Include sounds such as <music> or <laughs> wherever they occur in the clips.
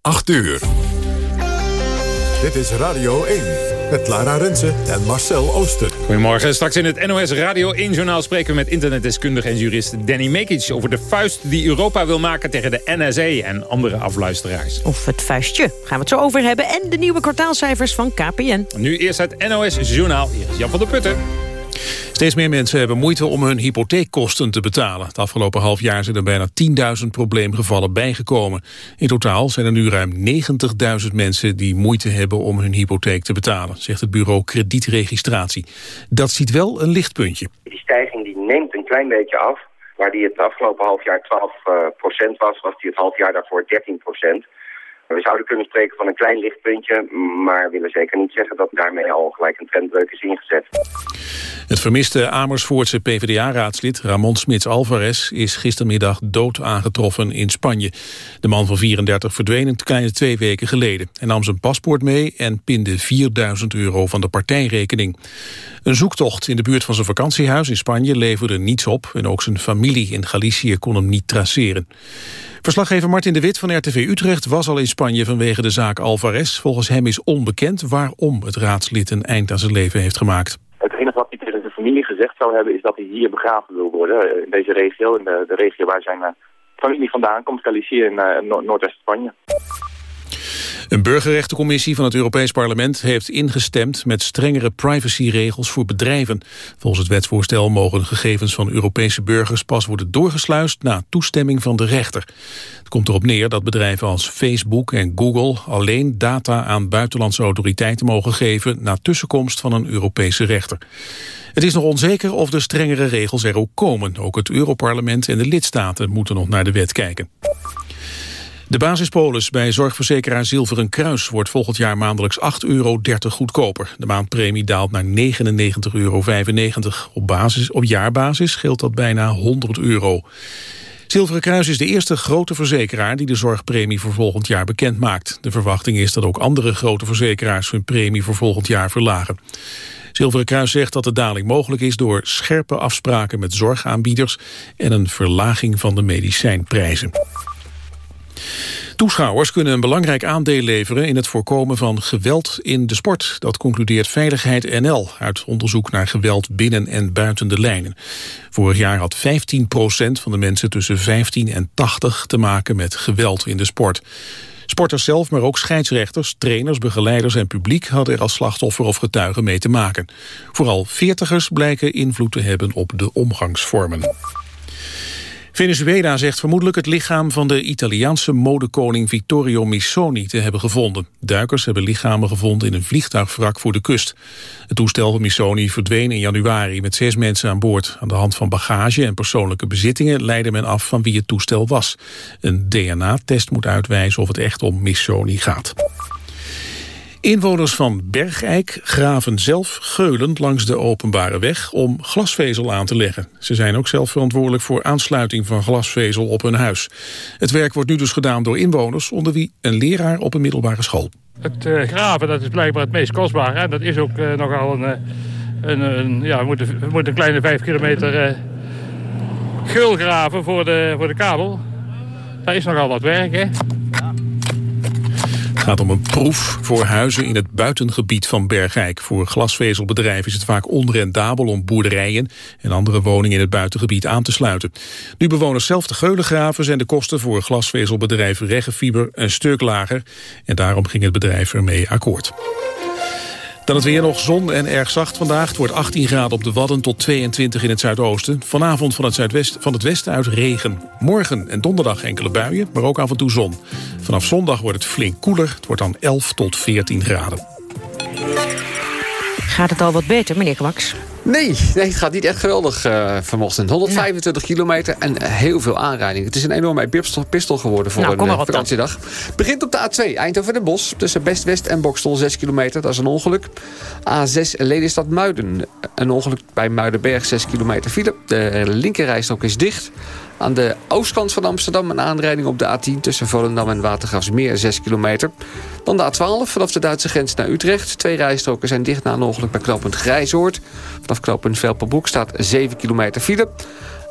8 uur. Dit is Radio 1 met Lara Rensen en Marcel Ooster. Goedemorgen. Straks in het NOS Radio 1-journaal spreken we met internetdeskundige en jurist Danny Mekic... over de vuist die Europa wil maken tegen de NSA en andere afluisteraars. Of het vuistje, gaan we het zo over hebben. En de nieuwe kwartaalcijfers van KPN. Nu eerst het NOS-journaal. Hier is Jan van der Putten. Steeds meer mensen hebben moeite om hun hypotheekkosten te betalen. Het afgelopen half jaar zijn er bijna 10.000 probleemgevallen bijgekomen. In totaal zijn er nu ruim 90.000 mensen die moeite hebben om hun hypotheek te betalen, zegt het bureau kredietregistratie. Dat ziet wel een lichtpuntje. Die stijging die neemt een klein beetje af. Waar die het afgelopen half jaar 12 procent was, was die het half jaar daarvoor 13 procent. We zouden kunnen spreken van een klein lichtpuntje, maar willen zeker niet zeggen dat daarmee al gelijk een trendbreuk is ingezet. Het vermiste Amersfoortse PvdA-raadslid Ramon Smits Alvarez is gistermiddag dood aangetroffen in Spanje. De man van 34 verdween een kleine twee weken geleden. Hij nam zijn paspoort mee en pinde 4000 euro van de partijrekening. Een zoektocht in de buurt van zijn vakantiehuis in Spanje leverde niets op en ook zijn familie in Galicië kon hem niet traceren. Verslaggever Martin de Wit van RTV Utrecht was al in Spanje vanwege de zaak Alvarez. Volgens hem is onbekend waarom het raadslid een eind aan zijn leven heeft gemaakt. Het enige wat hij tegen zijn familie gezegd zou hebben is dat hij hier begraven wil worden. eh, In deze regio, in de, regio waar zijn eh, familie vandaan komt, Galicië in uh, Noordwest-Spanje. Een burgerrechtencommissie van het Europees Parlement heeft ingestemd met strengere privacyregels voor bedrijven. Volgens het wetsvoorstel mogen gegevens van Europese burgers pas worden doorgesluist na toestemming van de rechter. Het komt erop neer dat bedrijven als Facebook en Google alleen data aan buitenlandse autoriteiten mogen geven na tussenkomst van een Europese rechter. Het is nog onzeker of de strengere regels er ook komen. Ook het Europarlement en de lidstaten moeten nog naar de wet kijken. De basispolis bij zorgverzekeraar Zilveren Kruis wordt volgend jaar maandelijks 8,30 euro goedkoper. De maandpremie daalt naar 99,95 euro. Op, basis, op jaarbasis scheelt dat bijna 100 euro. Zilveren Kruis is de eerste grote verzekeraar die de zorgpremie voor volgend jaar bekend maakt. De verwachting is dat ook andere grote verzekeraars hun premie voor volgend jaar verlagen. Zilveren Kruis zegt dat de daling mogelijk is door scherpe afspraken met zorgaanbieders en een verlaging van de medicijnprijzen. Toeschouwers kunnen een belangrijk aandeel leveren in het voorkomen van geweld in de sport. Dat concludeert Veiligheid NL uit onderzoek naar geweld binnen en buiten de lijnen. Vorig jaar had 15% van de mensen tussen 15 en 80 te maken met geweld in de sport. Sporters zelf, maar ook scheidsrechters, trainers, begeleiders en publiek hadden er als slachtoffer of getuige mee te maken. Vooral veertigers blijken invloed te hebben op de omgangsvormen. Venezuela zegt vermoedelijk het lichaam van de Italiaanse modekoning Vittorio Missoni te hebben gevonden. Duikers hebben lichamen gevonden in een vliegtuigwrak voor de kust. Het toestel van Missoni verdween in januari met zes mensen aan boord. Aan de hand van bagage en persoonlijke bezittingen leidde men af van wie het toestel was. Een DNA-test moet uitwijzen of het echt om Missoni gaat. Inwoners van Bergijk graven zelf geulend langs de openbare weg om glasvezel aan te leggen. Ze zijn ook zelf verantwoordelijk voor aansluiting van glasvezel op hun huis. Het werk wordt nu dus gedaan door inwoners, onder wie een leraar op een middelbare school. Het uh, graven dat is blijkbaar het meest kostbare. En dat is ook uh, nogal een, een, een, ja, we moeten, we moeten een kleine vijf kilometer uh, geul graven voor de, voor de kabel. Dat is nogal wat werk, hè? Gaat om een proef voor huizen in het buitengebied van Bergijk. Voor glasvezelbedrijven is het vaak onrendabel om boerderijen en andere woningen in het buitengebied aan te sluiten. Nu bewoners zelf de geulen graven zijn de kosten voor glasvezelbedrijf Regenfiber een stuk lager. En daarom ging het bedrijf ermee akkoord. Dan het weer nog zon en erg zacht vandaag. Het wordt 18 graden op de Wadden tot 22 in het zuidoosten. Vanavond van het, zuidwest, van het westen uit regen. Morgen en donderdag enkele buien, maar ook af en toe zon. Vanaf zondag wordt het flink koeler. Het wordt dan 11 tot 14 graden. Gaat het al wat beter, meneer Kwaks? Nee, nee, het gaat niet echt geweldig uh, vanochtend. 125 ja. kilometer en heel veel aanrijding. Het is een enorme pistol geworden voor nou, een op vakantiedag. Begint op de A2, Eindhoven en Bos. Tussen Best-West en Bokstel, 6 kilometer. Dat is een ongeluk. A6, Lelystad Muiden. Een ongeluk bij Muidenberg, 6 kilometer file. De linkerrijstrook is dicht. Aan de oostkant van Amsterdam een aanrijding op de A10... tussen Volendam en Watergraafsmeer, 6 kilometer. Dan de A12 vanaf de Duitse grens naar Utrecht. Twee rijstroken zijn dicht na een ongeluk bij knooppunt Grijzoord. Vanaf knooppunt Velperbroek staat 7 kilometer file.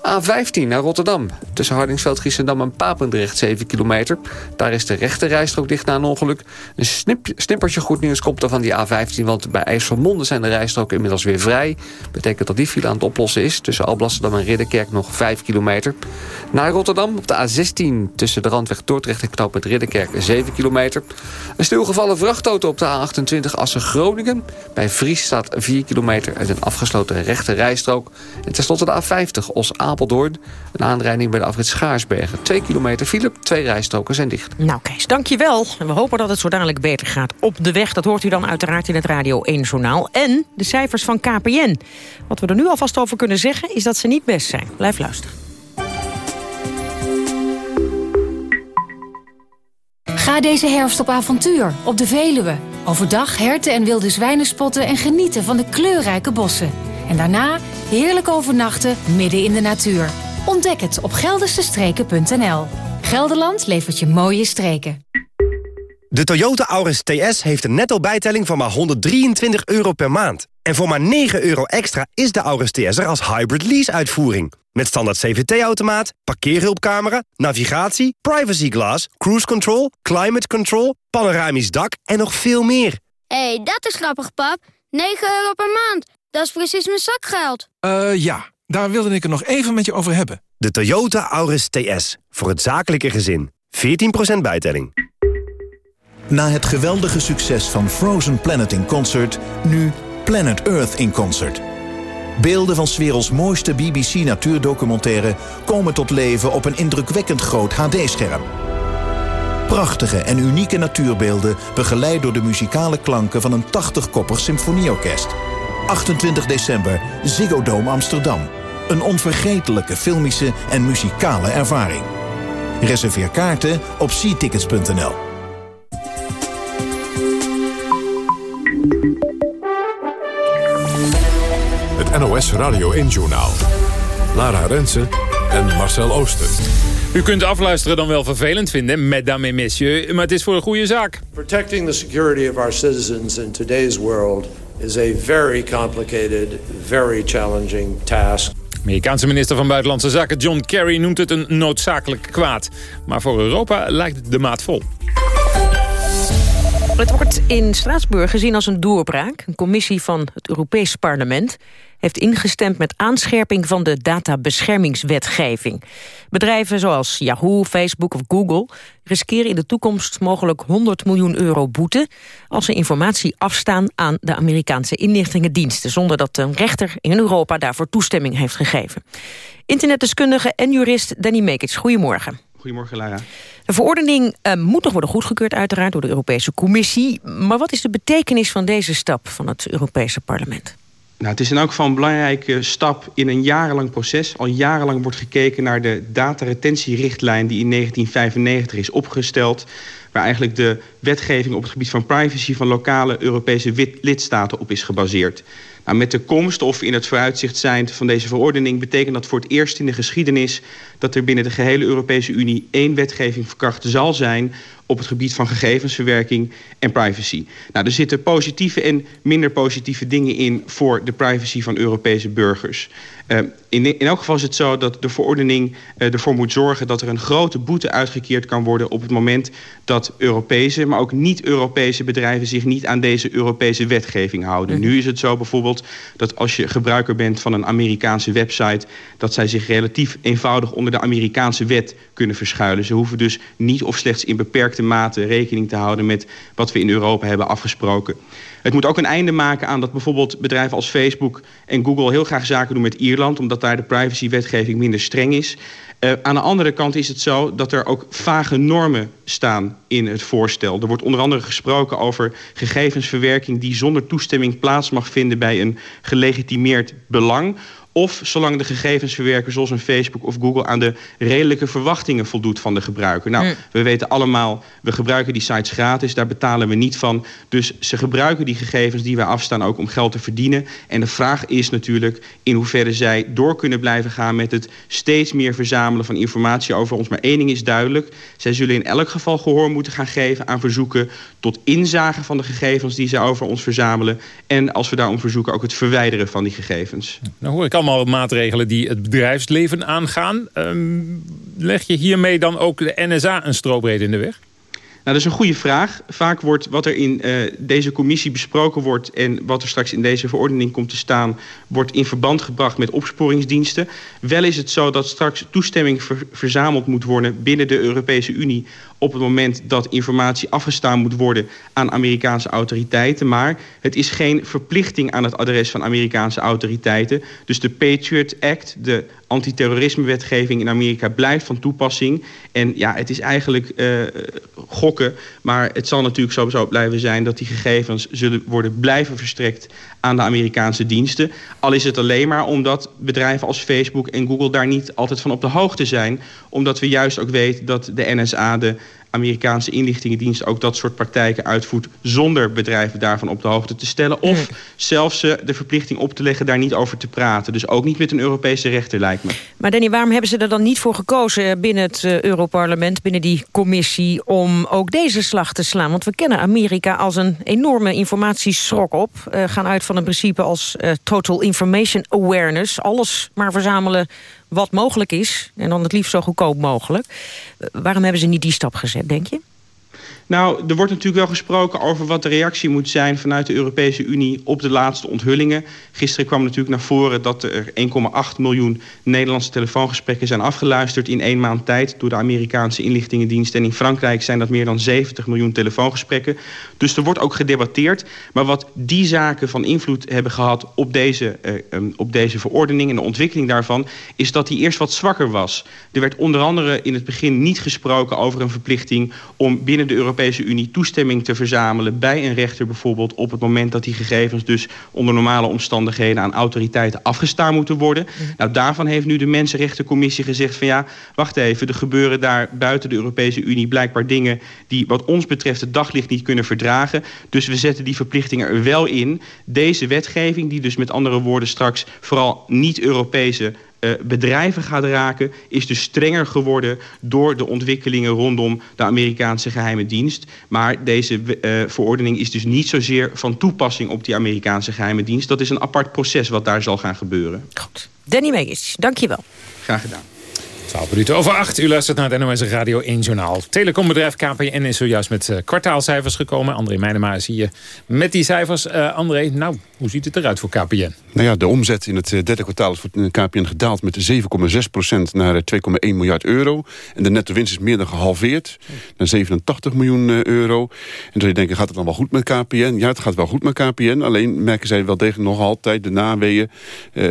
A15 naar Rotterdam. Tussen Hardingsveld, Giessendam en Papendrecht 7 kilometer. Daar is de rechte rijstrook dicht na een ongeluk. Een snip, snippertje goed nieuws komt er van die A15... want bij IJsselmonde zijn de rijstroken inmiddels weer vrij. Betekent dat die file aan het oplossen is. Tussen Alblasserdam en Ridderkerk nog 5 kilometer. Naar Rotterdam op de A16 tussen de randweg Dordrecht en knooppunt Ridderkerk 7 kilometer. Een stilgevallen vrachtauto op de A28 Assen-Groningen. Bij Vries staat 4 kilometer uit een afgesloten rechte rijstrook. En tenslotte de A50 Os-Apeldoorn. Een aanrijding bij de afrit Schaarsbergen. 2 kilometer file, twee rijstroken zijn dicht. Nou Kees, dankjewel. En we hopen dat het zo dadelijk beter gaat op de weg. Dat hoort u dan uiteraard in het Radio 1-journaal. En de cijfers van KPN. Wat we er nu alvast over kunnen zeggen is dat ze niet best zijn. Blijf luisteren. Ga deze herfst op avontuur op de Veluwe. Overdag herten en wilde zwijnen spotten en genieten van de kleurrijke bossen. En daarna heerlijk overnachten midden in de natuur. Ontdek het op geldersestreken.nl. Gelderland levert je mooie streken. De Toyota Auris TS heeft een netto bijtelling van maar 123 euro per maand. En voor maar 9 euro extra is de Auris TS er als hybrid lease-uitvoering. Met standaard CVT-automaat, parkeerhulpcamera, navigatie, privacy glass, cruise control, climate control, panoramisch dak en nog veel meer. Hé, hey, dat is grappig, pap. 9 euro per maand. Dat is precies mijn zakgeld. Eh, uh, ja. Daar wilde ik het nog even met je over hebben. De Toyota Auris TS. Voor het zakelijke gezin. 14% bijtelling. Na het geweldige succes van Frozen Planet in Concert... nu Planet Earth in Concert. Beelden van 's werelds mooiste BBC-natuurdocumentaire... komen tot leven op een indrukwekkend groot HD-scherm. Prachtige en unieke natuurbeelden... begeleid door de muzikale klanken van een 80-koppig symfonieorkest. 28 december, Ziggo Dome Amsterdam. Een onvergetelijke filmische en muzikale ervaring. Reserveer kaarten op seatickets.nl. Het NOS Radio 1-journaal. Lara Rensen en Marcel Ooster. U kunt afluisteren dan wel vervelend vinden, mesdames et messieurs, maar het is voor een goede zaak. Protecting the security of our citizens in today's world is a very complicated, very challenging task. Amerikaanse minister van Buitenlandse Zaken John Kerry noemt het een noodzakelijk kwaad. Maar voor Europa lijkt de maat vol. Het wordt in Straatsburg gezien als een doorbraak. Een commissie van het Europees Parlement heeft ingestemd met aanscherping van de databeschermingswetgeving. Bedrijven zoals Yahoo, Facebook of Google riskeren in de toekomst mogelijk 100 miljoen euro boete als ze informatie afstaan aan de Amerikaanse inlichtingendiensten zonder dat een rechter in Europa daarvoor toestemming heeft gegeven. Internetdeskundige en jurist Danny Mekic, goedemorgen. Goedemorgen, Lara. De verordening uh, moet nog worden goedgekeurd uiteraard door de Europese Commissie. Maar wat is de betekenis van deze stap van het Europese parlement? Nou, het is in elk geval een belangrijke stap in een jarenlang proces. Al jarenlang wordt gekeken naar de dataretentierichtlijn die in 1995 is opgesteld. Waar eigenlijk de wetgeving op het gebied van privacy van lokale Europese lidstaten op is gebaseerd. Nou, met de komst of in het vooruitzicht zijn van deze verordening... betekent dat voor het eerst in de geschiedenis... dat er binnen de gehele Europese Unie één wetgeving verkracht zal zijn... op het gebied van gegevensverwerking en privacy. Nou, er zitten positieve en minder positieve dingen in... voor de privacy van Europese burgers. Uh, in, in elk geval is het zo dat de verordening uh, ervoor moet zorgen... dat er een grote boete uitgekeerd kan worden op het moment... dat Europese, maar ook niet-Europese bedrijven... zich niet aan deze Europese wetgeving houden. -hmm. Nu is het zo bijvoorbeeld dat als je gebruiker bent van een Amerikaanse website... dat zij zich relatief eenvoudig onder de Amerikaanse wet kunnen verschuilen. Ze hoeven dus niet of slechts in beperkte mate rekening te houden... met wat we in Europa hebben afgesproken. Het moet ook een einde maken aan dat bijvoorbeeld bedrijven als Facebook en Google... heel graag zaken doen met Ierland, omdat daar de privacywetgeving minder streng is. Uh, aan de andere kant is het zo dat er ook vage normen staan in het voorstel. Er wordt onder andere gesproken over gegevensverwerking... die zonder toestemming plaats mag vinden bij een gelegitimeerd belang of zolang de gegevensverwerker zoals een Facebook of Google... aan de redelijke verwachtingen voldoet van de gebruiker. Nou, mm. we weten allemaal, we gebruiken die sites gratis. Daar betalen we niet van. Dus ze gebruiken die gegevens die wij afstaan ook om geld te verdienen. En de vraag is natuurlijk in hoeverre zij door kunnen blijven gaan... met het steeds meer verzamelen van informatie over ons. Maar één ding is duidelijk. Zij zullen in elk geval gehoor moeten gaan geven aan verzoeken... tot inzage van de gegevens die zij over ons verzamelen. En als we daarom verzoeken ook het verwijderen van die gegevens. Nou hoor ik allemaal allemaal maatregelen die het bedrijfsleven aangaan. Ehm, leg je hiermee dan ook de NSA een strobreed in de weg? Nou, dat is een goede vraag. Vaak wordt wat er in uh, deze commissie besproken wordt... en wat er straks in deze verordening komt te staan... wordt in verband gebracht met opsporingsdiensten. Wel is het zo dat straks toestemming ver verzameld moet worden... binnen de Europese Unie op het moment dat informatie afgestaan moet worden aan Amerikaanse autoriteiten. Maar het is geen verplichting aan het adres van Amerikaanse autoriteiten. Dus de Patriot Act, de antiterrorismewetgeving in Amerika, blijft van toepassing. En ja, het is eigenlijk uh, gokken. Maar het zal natuurlijk sowieso blijven zijn dat die gegevens zullen worden blijven verstrekt aan de Amerikaanse diensten. Al is het alleen maar omdat bedrijven als Facebook en Google daar niet altijd van op de hoogte zijn. Omdat we juist ook weten dat de NSA, de Amerikaanse inlichtingendienst ook dat soort praktijken uitvoert... zonder bedrijven daarvan op de hoogte te stellen. Of zelfs uh, de verplichting op te leggen daar niet over te praten. Dus ook niet met een Europese rechter, lijkt me. Maar Danny, waarom hebben ze er dan niet voor gekozen binnen het uh, Europarlement... binnen die commissie om ook deze slag te slaan? Want we kennen Amerika als een enorme informatieschrok op. Uh, gaan uit van een principe als total information awareness. Alles maar verzamelen wat mogelijk is. En dan het liefst zo goedkoop mogelijk. Waarom hebben ze niet die stap gezet, denk je? Nou, er wordt natuurlijk wel gesproken over wat de reactie moet zijn... vanuit de Europese Unie op de laatste onthullingen. Gisteren kwam natuurlijk naar voren dat er 1,8 miljoen Nederlandse telefoongesprekken zijn afgeluisterd... in één maand tijd door de Amerikaanse inlichtingendienst. En in Frankrijk zijn dat meer dan 70 miljoen telefoongesprekken. Dus er wordt ook gedebatteerd. Maar wat die zaken van invloed hebben gehad op deze, uh, um, op deze verordening... en de ontwikkeling daarvan, is dat die eerst wat zwakker was. Er werd onder andere in het begin niet gesproken over een verplichting... om binnen de Europese Europese Unie toestemming te verzamelen bij een rechter bijvoorbeeld op het moment dat die gegevens dus onder normale omstandigheden aan autoriteiten afgestaan moeten worden. Mm. Nou, daarvan heeft nu de Mensenrechtencommissie gezegd van ja, wacht even, er gebeuren daar buiten de Europese Unie blijkbaar dingen die wat ons betreft het daglicht niet kunnen verdragen. Dus we zetten die verplichtingen er wel in. Deze wetgeving, die dus met andere woorden straks vooral niet-Europese uh, bedrijven gaat raken... is dus strenger geworden door de ontwikkelingen rondom de Amerikaanse geheime dienst. Maar deze uh, verordening is dus niet zozeer van toepassing op die Amerikaanse geheime dienst. Dat is een apart proces wat daar zal gaan gebeuren. Goed. Danny Meegis, dank je wel. Graag gedaan. 12 minuten over 8. U luistert naar het NOS Radio 1 Journaal. Telecombedrijf KPN is zojuist met uh, kwartaalcijfers gekomen. André Meijnema zie je met die cijfers. Uh, André, nou, hoe ziet het eruit voor KPN? Nou ja, de omzet in het uh, derde kwartaal is voor KPN gedaald met 7,6% naar 2,1 miljard euro. En de netto winst is meer dan gehalveerd naar 87 miljoen euro. En dan zou je denken, gaat het dan wel goed met KPN? Ja, het gaat wel goed met KPN. Alleen merken zij wel degelijk nog altijd de naweeën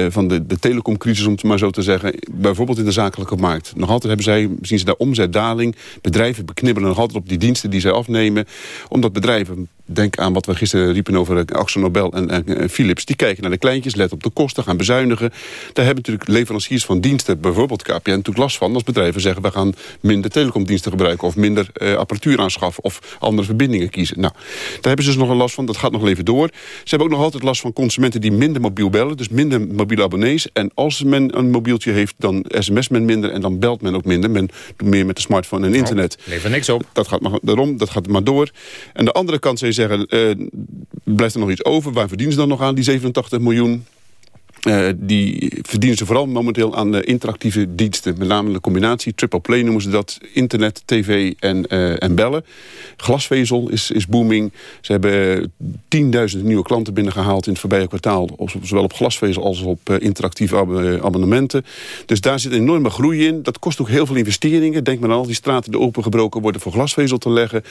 van de, de telecomcrisis, om het maar zo te zeggen. Bijvoorbeeld in de zakelijke markt markt. Nog altijd hebben zij, zien ze daar omzetdaling. Bedrijven beknibbelen nog altijd op die diensten die zij afnemen. Omdat bedrijven Denk aan wat we gisteren riepen over Axel Nobel en, en, Philips. Die kijken naar de kleintjes, let op de kosten, gaan bezuinigen. Daar hebben natuurlijk leveranciers van diensten, bijvoorbeeld KPN, natuurlijk last van. Als bedrijven zeggen, we gaan minder telecomdiensten gebruiken... of minder uh, apparatuur aanschaffen of andere verbindingen kiezen. Nou, daar hebben ze dus nog een last van. Dat gaat nog even door. Ze hebben ook nog altijd last van consumenten die minder mobiel bellen. Dus minder mobiele abonnees. En als men een mobieltje heeft, dan sms men minder... en dan belt men ook minder. Men doet meer met de smartphone en internet. Nou, levert niks op. Dat gaat maar, daarom, dat gaat maar door. En de andere kant je zeggen, uh, blijft er nog iets over? Waar verdienen ze dan nog aan, die 87 miljoen? Uh, die verdienen ze vooral momenteel aan uh, interactieve diensten. Met name de combinatie, triple play noemen ze dat. Internet, tv en, uh, en bellen. Glasvezel is, is booming. Ze hebben tienduizenden nieuwe klanten binnengehaald in het voorbije kwartaal. Zowel op glasvezel als op interactieve ab abonnementen. Dus daar zit enorme groei in. Dat kost ook heel veel investeringen. Denk maar aan al die straten die opengebroken worden voor glasvezel te leggen.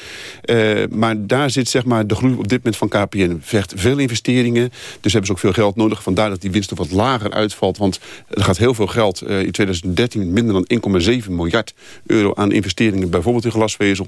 maar daar zit zeg maar, de groei op dit moment van KPN. Vergt veel investeringen. Dus hebben ze ook veel geld nodig. Vandaar dat die winst lager uitvalt. Want er gaat heel veel geld uh, in 2013 minder dan 1,7 miljard euro aan investeringen. Bijvoorbeeld in glasvezel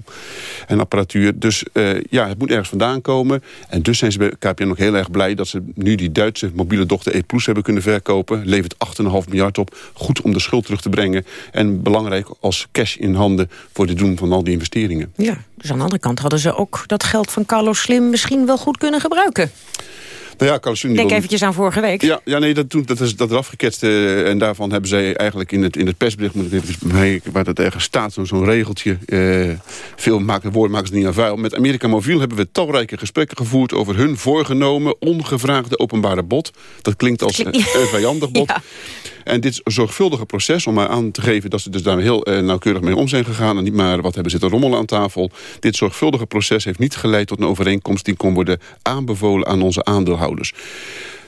en apparatuur. Dus uh, ja, het moet ergens vandaan komen. En dus zijn ze bij KPN nog heel erg blij dat ze nu die Duitse mobiele dochter E Plus hebben kunnen verkopen. Levert 8,5 miljard op. Goed om de schuld terug te brengen. En belangrijk als cash in handen voor het doen van al die investeringen. Ja, dus aan de andere kant hadden ze ook dat geld van Carlos Slim misschien wel goed kunnen gebruiken. Nou ja. Denk eventjes aan vorige week. Ja, ja nee, dat, dat, is, dat is afgeketst. Uh, en daarvan hebben zij eigenlijk in het, in het persbericht... moet ik even mee, waar dat ergens staat, zo'n regeltje... Uh, veel maken, woordmakers niet aan vuil. Met Amerika Mobiel hebben we talrijke gesprekken gevoerd... over hun voorgenomen, ongevraagde openbare bod. Dat klinkt als een vijandig bod. <laughs> Ja. En dit zorgvuldige proces, om maar aan te geven... dat ze dus daar heel uh, nauwkeurig mee om zijn gegaan... en niet maar wat hebben zitten rommelen aan tafel. Dit zorgvuldige proces heeft niet geleid tot een overeenkomst... die kon worden aanbevolen aan onze aandeelhouders.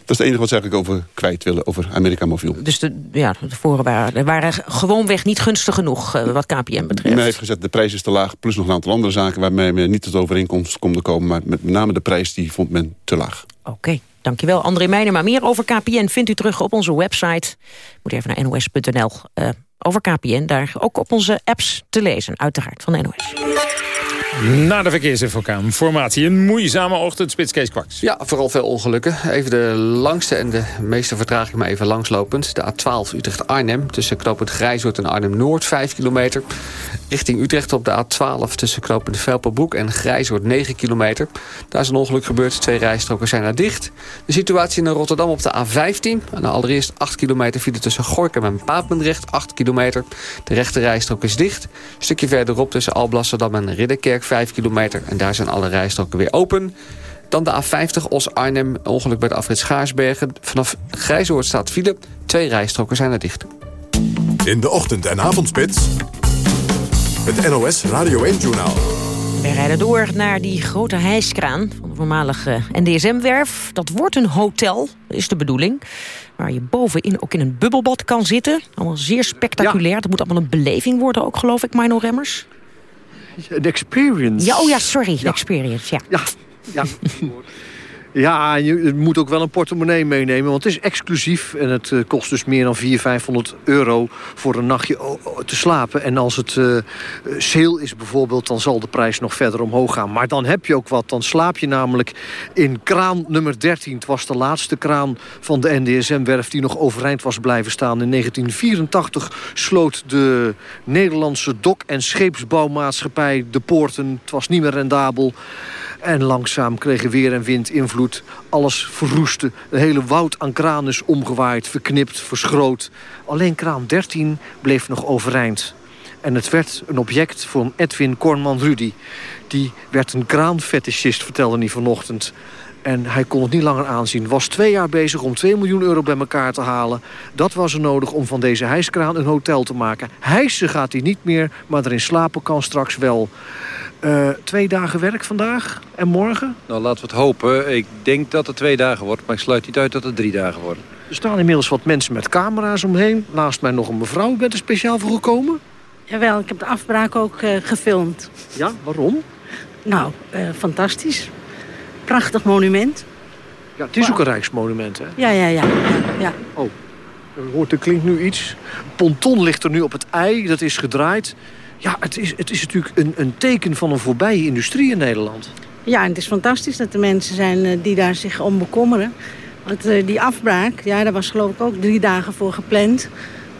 Dat is het enige wat ze eigenlijk over kwijt willen, over Amerika Mobiel. Dus de, ja, de voren waren, waren gewoonweg niet gunstig genoeg, uh, wat KPM betreft. Men heeft gezegd, de prijs is te laag, plus nog een aantal andere zaken... waarmee men niet tot overeenkomst konden komen. Maar met name de prijs, die vond men te laag. Oké. Okay. Dankjewel, André Meijner. Maar meer over KPN vindt u terug op onze website. Moet even naar nos.nl. Uh, over KPN, daar ook op onze apps te lezen, uiteraard, van NOS. Na de verkeersinformatie, een moeizame ochtend, Spitskees Kwaks. Ja, vooral veel ongelukken. Even de langste en de meeste vertraging maar even langslopend. De A12 Utrecht-Arnhem tussen knooppunt Grijzoord en Arnhem-Noord, 5 kilometer. Richting Utrecht op de A12 tussen knooppunt Velperbroek en Grijzoord, 9 kilometer. Daar is een ongeluk gebeurd, twee rijstroken zijn daar dicht. De situatie in Rotterdam op de A15. En allereerst 8 kilometer file tussen Gorkum en Papendrecht, 8 kilometer. De rechte rijstrook is dicht. Een stukje verderop tussen Alblasserdam en Ridderkerk, 5 kilometer. En daar zijn alle rijstroken weer open. Dan de A50 Os-Arnhem, ongeluk bij de afrit Schaarsbergen. Vanaf Grijzoord staat file. Twee rijstroken zijn er dicht. In de ochtend- en avondspits. Het NOS Radio 1-journaal. We rijden door naar die grote hijskraan van de voormalige NDSM-werf. Dat wordt een hotel, dat is de bedoeling. Waar je bovenin ook in een bubbelbad kan zitten. Allemaal zeer spectaculair. Ja. Dat moet allemaal een beleving worden ook, geloof ik, Mino Remmers. De experience. Ja, oh ja, sorry, de experience, ja. Ja, ja. <laughs> Ja, je moet ook wel een portemonnee meenemen, want het is exclusief. En het uh, kost dus meer dan 400, 500 euro voor een nachtje te slapen. En als het uh, sale is bijvoorbeeld, dan zal de prijs nog verder omhoog gaan. Maar dan heb je ook wat. Dan slaap je namelijk in kraan nummer 13. Het was de laatste kraan van de NDSM-werf die nog overeind was blijven staan. In 1984 sloot de Nederlandse dok- en scheepsbouwmaatschappij de poorten. Het was niet meer rendabel. En langzaam kregen weer en wind invloed. Alles verroestte. De hele woud aan kraan is omgewaaid, verknipt, verschroot. Alleen kraan 13 bleef nog overeind. En het werd een object voor Edwin Kornman-Rudy. Die werd een kraanfetischist, vertelde hij vanochtend. En hij kon het niet langer aanzien. Was twee jaar bezig om 2 miljoen euro bij elkaar te halen. Dat was er nodig om van deze hijskraan een hotel te maken. Hijsen gaat hij niet meer, maar erin slapen kan straks wel. Uh, twee dagen werk vandaag en morgen? Nou, laten we het hopen. Ik denk dat het twee dagen wordt, maar ik sluit niet uit dat het drie dagen worden. Er staan inmiddels wat mensen met camera's omheen. Naast mij nog een mevrouw. Bent er speciaal voor gekomen? Jawel, ik heb de afbraak ook uh, gefilmd. Ja, waarom? Nou, uh, fantastisch. Prachtig monument. Ja, het is ook een rijksmonument, hè? Ja, ja, ja. ja. Oh, hoort, er klinkt nu iets. Ponton ligt er nu op het ei, dat is gedraaid. Ja, het is, het is natuurlijk een, een teken van een voorbije industrie in Nederland. Ja, en het is fantastisch dat er mensen zijn die daar zich om bekommeren. Want uh, die afbraak, ja, daar was geloof ik ook drie dagen voor gepland.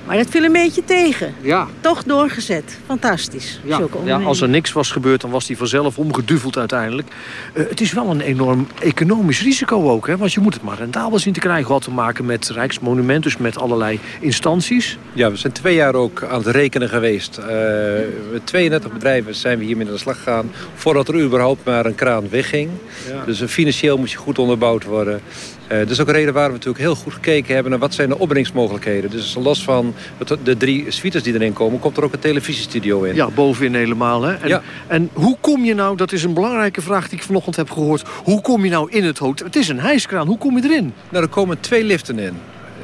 Maar dat viel een beetje tegen. Ja. Toch doorgezet. Fantastisch. Ja, ja, als er niks was gebeurd, dan was die vanzelf omgeduveld uiteindelijk. Uh, het is wel een enorm economisch risico ook. Hè? Want je moet het maar rendabel zien te krijgen. Wat te maken met Rijksmonument, dus met allerlei instanties. Ja, we zijn twee jaar ook aan het rekenen geweest. Uh, met 32 bedrijven zijn we hiermee aan de slag gegaan. Voordat er überhaupt maar een kraan wegging. Ja. Dus financieel moet je goed onderbouwd worden. Uh, dat is ook een reden waarom we natuurlijk heel goed gekeken hebben... naar wat zijn de opbrengstmogelijkheden. Dus los van de drie suites die erin komen... komt er ook een televisiestudio in. Ja, bovenin helemaal. Hè? En, ja. en hoe kom je nou, dat is een belangrijke vraag die ik vanochtend heb gehoord... hoe kom je nou in het hotel? Het is een hijskraan, hoe kom je erin? Nou, er komen twee liften in.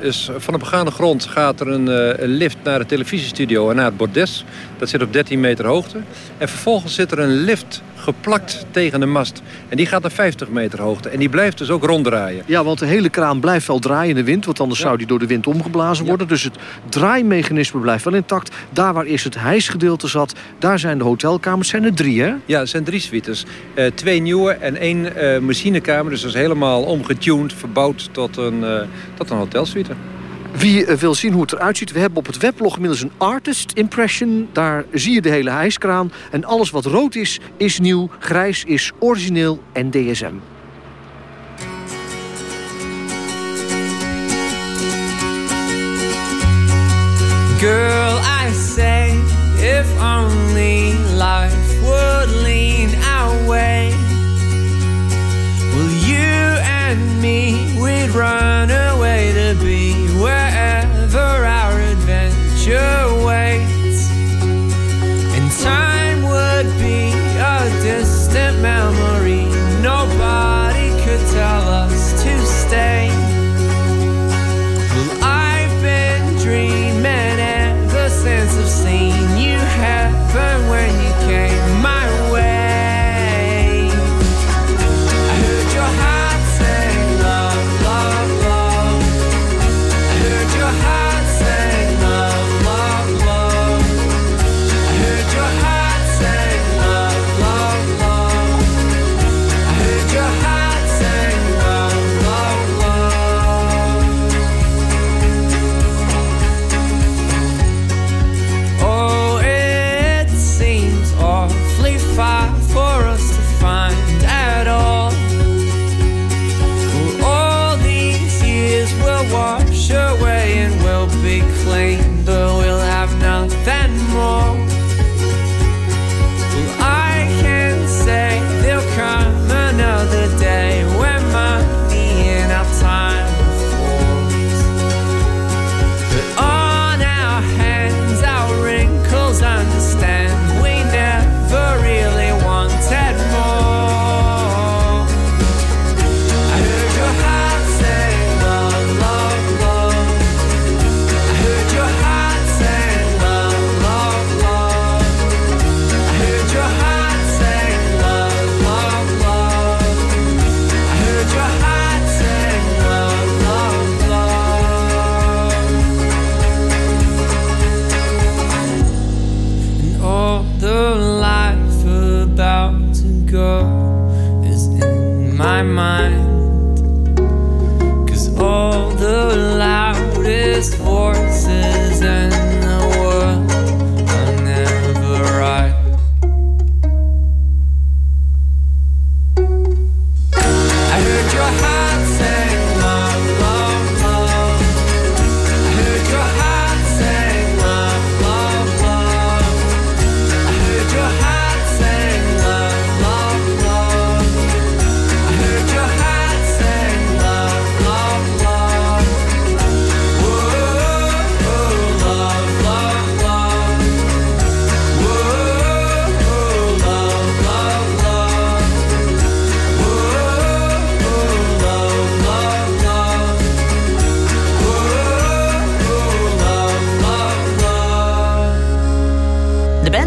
Dus van de begane grond gaat er een, uh, een, lift naar de televisiestudio en naar het bordes. Dat zit op 13 meter hoogte. En vervolgens zit er een lift geplakt tegen de mast. En die gaat naar 50 meter hoogte. En die blijft dus ook ronddraaien. Ja, want de hele kraan blijft wel draaien in de wind. Want anders ja. zou die door de wind omgeblazen worden. Ja. Dus het draaimechanisme blijft wel intact. Daar waar eerst het hijsgedeelte zat, daar zijn de hotelkamers. zijn er drie, hè? Ja, het zijn drie suites. Uh, twee nieuwe en één uh, machinekamer. Dus dat is helemaal omgetuned, verbouwd tot een, uh, tot een hotelsuite. Wie eh, wil zien hoe het eruit ziet, we hebben op het weblog inmiddels een artist impression. Daar zie je de hele hijskraan. En alles wat rood is, is nieuw. Grijs is origineel en DSM. Girl, I say, if only life would lean our way. Will you and me, we'd run away to be wherever our adventure waits. And time would be a distant memory. Nobody could tell us to stay.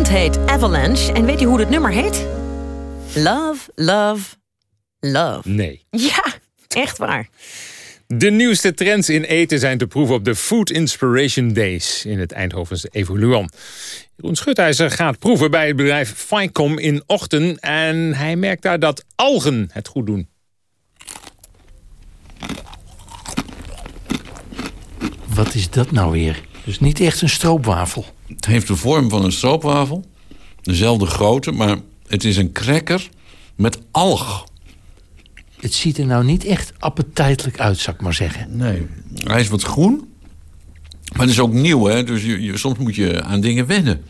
Band heet Avalanche. En weet je hoe het nummer heet? Love, love, love. Nee. Ja, echt waar. De nieuwste trends in eten zijn te proeven op de Food Inspiration Days in het Eindhovense Evoluon. Jeroen Schutijzer gaat proeven bij het bedrijf Ficom in Ochten en hij merkt daar dat algen het goed doen. Wat is dat nou weer? Dus niet echt een stroopwafel. Het heeft de vorm van een stroopwafel. Dezelfde grootte, maar het is een cracker met alg. Het ziet er nou niet echt appetijtelijk uit, zou ik maar zeggen. Nee, hij is wat groen. Maar het is ook nieuw, hè? Dus je, je- soms moet je aan dingen wennen.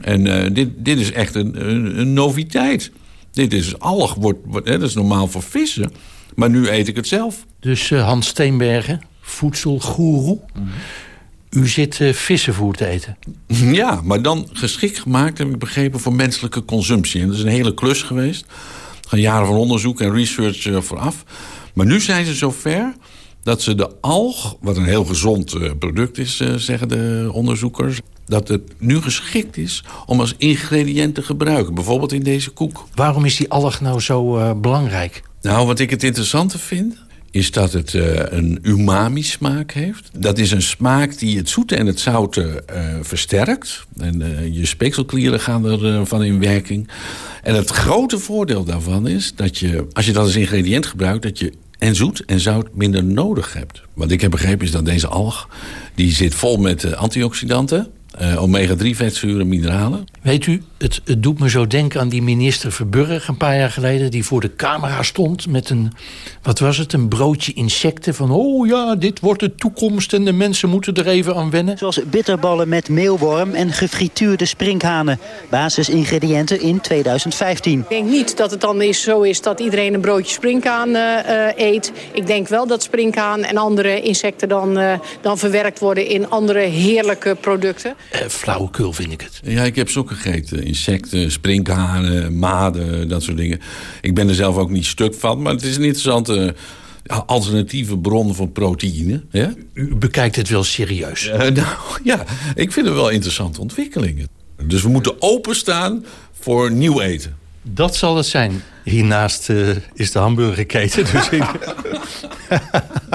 En eh, dit, dit is echt een, een, een noviteit. Dit is alg, wordt, wordt, hè, dat is normaal voor vissen. Maar nu eet ik het zelf. Dus eh, Hans Steenbergen, voedselgoeroe. U zit eh, vissenvoer te eten. <laughs> Ja, maar dan geschikt gemaakt, heb ik begrepen, voor menselijke consumptie. En dat is een hele klus geweest. Er gaan jaren van onderzoek en research eh, vooraf. Maar nu zijn ze zover dat ze de alg, wat een heel gezond eh, product is, zeggen de onderzoekers... dat het nu geschikt is om als ingrediënt te gebruiken. Bijvoorbeeld in deze koek. Waarom is die alg nou zo belangrijk? Nou, wat ik het interessante vind, is dat het eh, een umami-smaak heeft. Dat is een smaak die het zoete en het zoute eh, versterkt. En eh, je speekselklieren gaan ervan van in werking. En het grote voordeel daarvan is dat je, als je dat als ingrediënt gebruikt... dat je en zoet en zout minder nodig hebt. Wat ik heb begrepen is dat deze alg... die zit vol met antioxidanten. Eh, omega-3 vetzuren, mineralen. Weet u, het, het doet me zo denken aan die minister Verburg een paar jaar geleden... die voor de camera stond met een, wat was het, een broodje insecten... van oh ja, dit wordt de toekomst en de mensen moeten er even aan wennen. Zoals bitterballen met meelworm en gefrituurde sprinkhanen. Basisingrediënten in 2015. Ik denk niet dat het dan is, zo is dat iedereen een broodje springhaan eh, eh, eet. Ik denk wel dat springhaan en andere insecten dan, eh, dan verwerkt worden... in andere heerlijke producten. Eh, flauwekul vind ik het. Ja, ik heb ze ook gegeten. Insecten, sprinkhanen, maden, dat soort dingen. Ik ben er zelf ook niet stuk van, maar het is een interessante ja, alternatieve bron van proteïne. Ja? U bekijkt het wel serieus. Eh, <laughs> nou, ja, ik vind het wel interessante ontwikkelingen. Dus we moeten openstaan voor nieuw eten. Dat zal het zijn. Hiernaast eh, is de hamburgerketen. Dus ik... <laughs>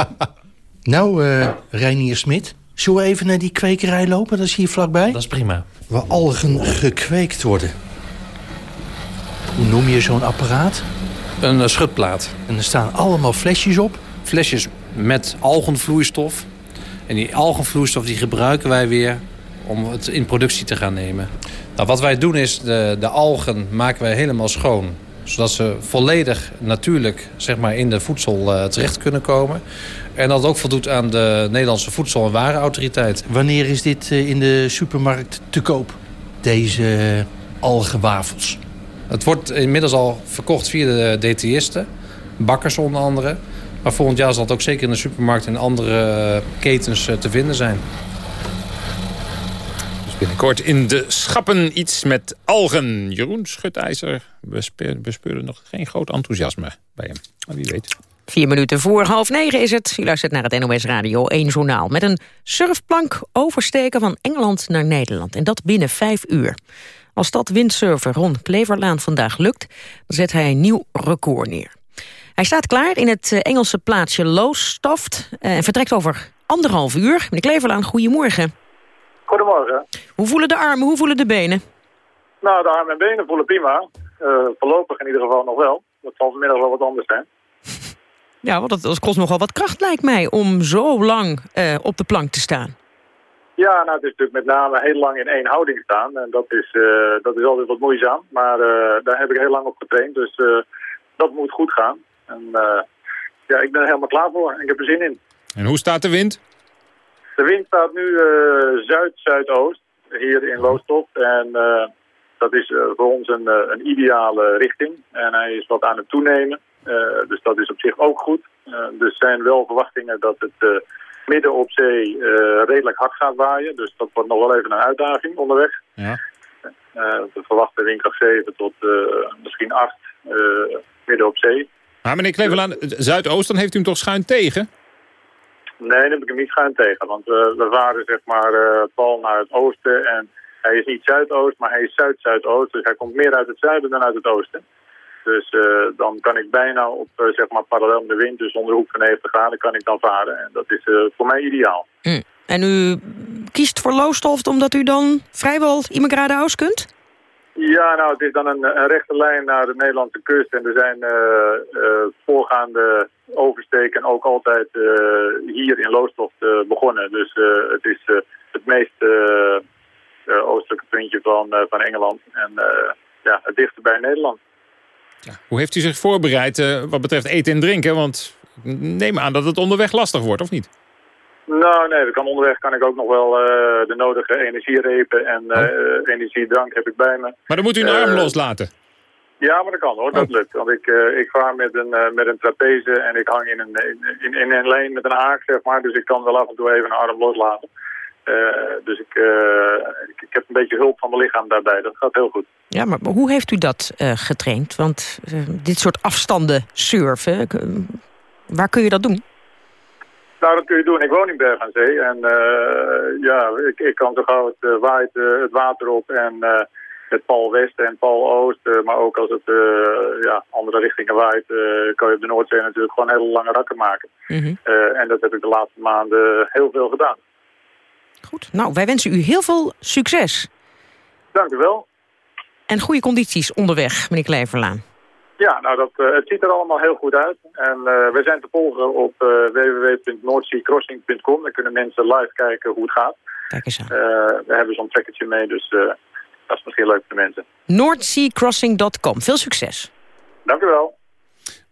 <laughs> nou, eh Reinier Smit. Zullen we even naar die kwekerij lopen? Dat is hier vlakbij. Dat is prima. Waar algen gekweekt worden. Hoe noem je zo'n apparaat? Een eh, schutplaat. En er staan allemaal flesjes op. Flesjes met algenvloeistof. En die algenvloeistof die gebruiken wij weer om het in productie te gaan nemen. Nou, wat wij doen is, de, de algen maken wij helemaal schoon. Zodat ze volledig natuurlijk zeg maar, in de voedsel eh, terecht kunnen komen. En dat het ook voldoet aan de Nederlandse Voedsel- en Warenautoriteit. Wanneer is dit eh, in de supermarkt te koop? Deze algenwafels. Het wordt inmiddels al verkocht via de DTisten, bakkers onder andere. Maar volgend jaar zal het ook zeker in de supermarkt en andere eh, ketens eh, te vinden zijn. Dus binnenkort in de schappen iets met algen. Jeroen Schutijzer bespe- bespeurde nog geen groot enthousiasme bij hem. Maar wie weet. Vier minuten voor half negen is het. U luistert naar het NOS Radio 1 Journaal. Met een surfplank oversteken van Engeland naar Nederland. En dat binnen vijf uur. Als dat windsurfer Ron Kleverlaan vandaag lukt... dan zet hij een nieuw record neer. Hij staat klaar in het eh, Engelse plaatsje Lowestoft... eh, en vertrekt over anderhalf uur. Meneer Kleverlaan, goedemorgen. Goedemorgen. Hoe voelen de armen, hoe voelen de benen? Nou, de armen en benen voelen prima. Eh, voorlopig in ieder geval nog wel. Dat zal vanmiddag wel wat anders zijn. Ja, want dat, kost nogal wat kracht lijkt mij... om zo lang eh, op de plank te staan. Ja, nou, het is natuurlijk met name heel lang in één houding staan. En dat is, eh, dat is altijd wat moeizaam. Maar eh, daar heb ik heel lang op getraind. Dus eh, dat moet goed gaan. En eh, ja, ik ben er helemaal klaar voor. En ik heb er zin in. En hoe staat de wind? De wind staat nu eh, zuid-zuidoost hier in Loosdorp. En eh, dat is voor ons een, een ideale richting. En hij is wat aan het toenemen. Eh, dus dat is op zich ook goed. Eh, dus er zijn wel verwachtingen dat het eh, midden op zee redelijk hard gaat waaien. Dus dat wordt nog wel even een uitdaging onderweg. Ja. We verwachten windkracht 7 tot misschien 8 eh, midden op zee. Maar meneer Kleverlaan, Zuidoost, dan heeft u hem toch schuin tegen? Nee, daar heb ik hem niet schuin tegen. Want we, we varen zeg maar eh, pal naar het oosten. En hij is niet zuidoost, maar hij is zuid-zuidoost. Dus hij komt meer uit het zuiden dan uit het oosten. Dus eh, dan kan ik bijna op eh, zeg maar parallel met de wind, dus onder de hoek van 90 graden, kan ik dan varen. En dat is eh, voor mij ideaal. Hm. En u kiest voor Lowestoft omdat u dan vrijwel Immigrade kunt? Ja, nou, het is dan een, een rechte lijn naar de Nederlandse kust. En er zijn voorgaande oversteken ook altijd hier in Lowestoft eh, begonnen. Dus het is het meest oostelijke puntje van, van Engeland. En ja, het dichtst bij Nederland. Hoe heeft u zich voorbereid eh, wat betreft eten en drinken? Want neem aan dat het onderweg lastig wordt, of niet? Nou, nee, kan onderweg kan ik ook nog wel eh, de nodige energierepen en eh, energiedrank heb ik bij me. Maar dan moet u een arm loslaten. Ja, maar dat kan hoor, dat lukt. Want ik, eh, ik vaar met een, met een trapeze en ik hang in een, in, in een lijn met een haak, zeg maar. Dus ik kan wel af en toe even een arm loslaten. Eh, dus ik, eh, ik, ik heb een beetje hulp van mijn lichaam daarbij. Dat gaat heel goed. Ja, maar hoe heeft u dat eh, getraind? Want dit soort afstanden surfen, waar kun je dat doen? Nou, dat kun je doen. Ik woon in Berg aan Zee. En ja, ik, ik kan zo gauw het waait het water op en het pal west en pal oost. maar ook als het ja, andere richtingen waait, kan je op de Noordzee natuurlijk gewoon hele lange rakken maken. Eh, en dat heb ik de laatste maanden heel veel gedaan. Goed. Nou, wij wensen u heel veel succes. Dank u wel. En goede condities onderweg, meneer Kleverlaan. Ja, nou dat, eh, het ziet er allemaal heel goed uit. En eh, we zijn te volgen op uh, www.noordseacrossing.com. Daar kunnen mensen live kijken hoe het gaat. Kijk eens aan. we hebben zo'n trackertje mee, dus dat is misschien leuk voor de mensen. Noordseacrossing.com. Veel succes. Dank u wel.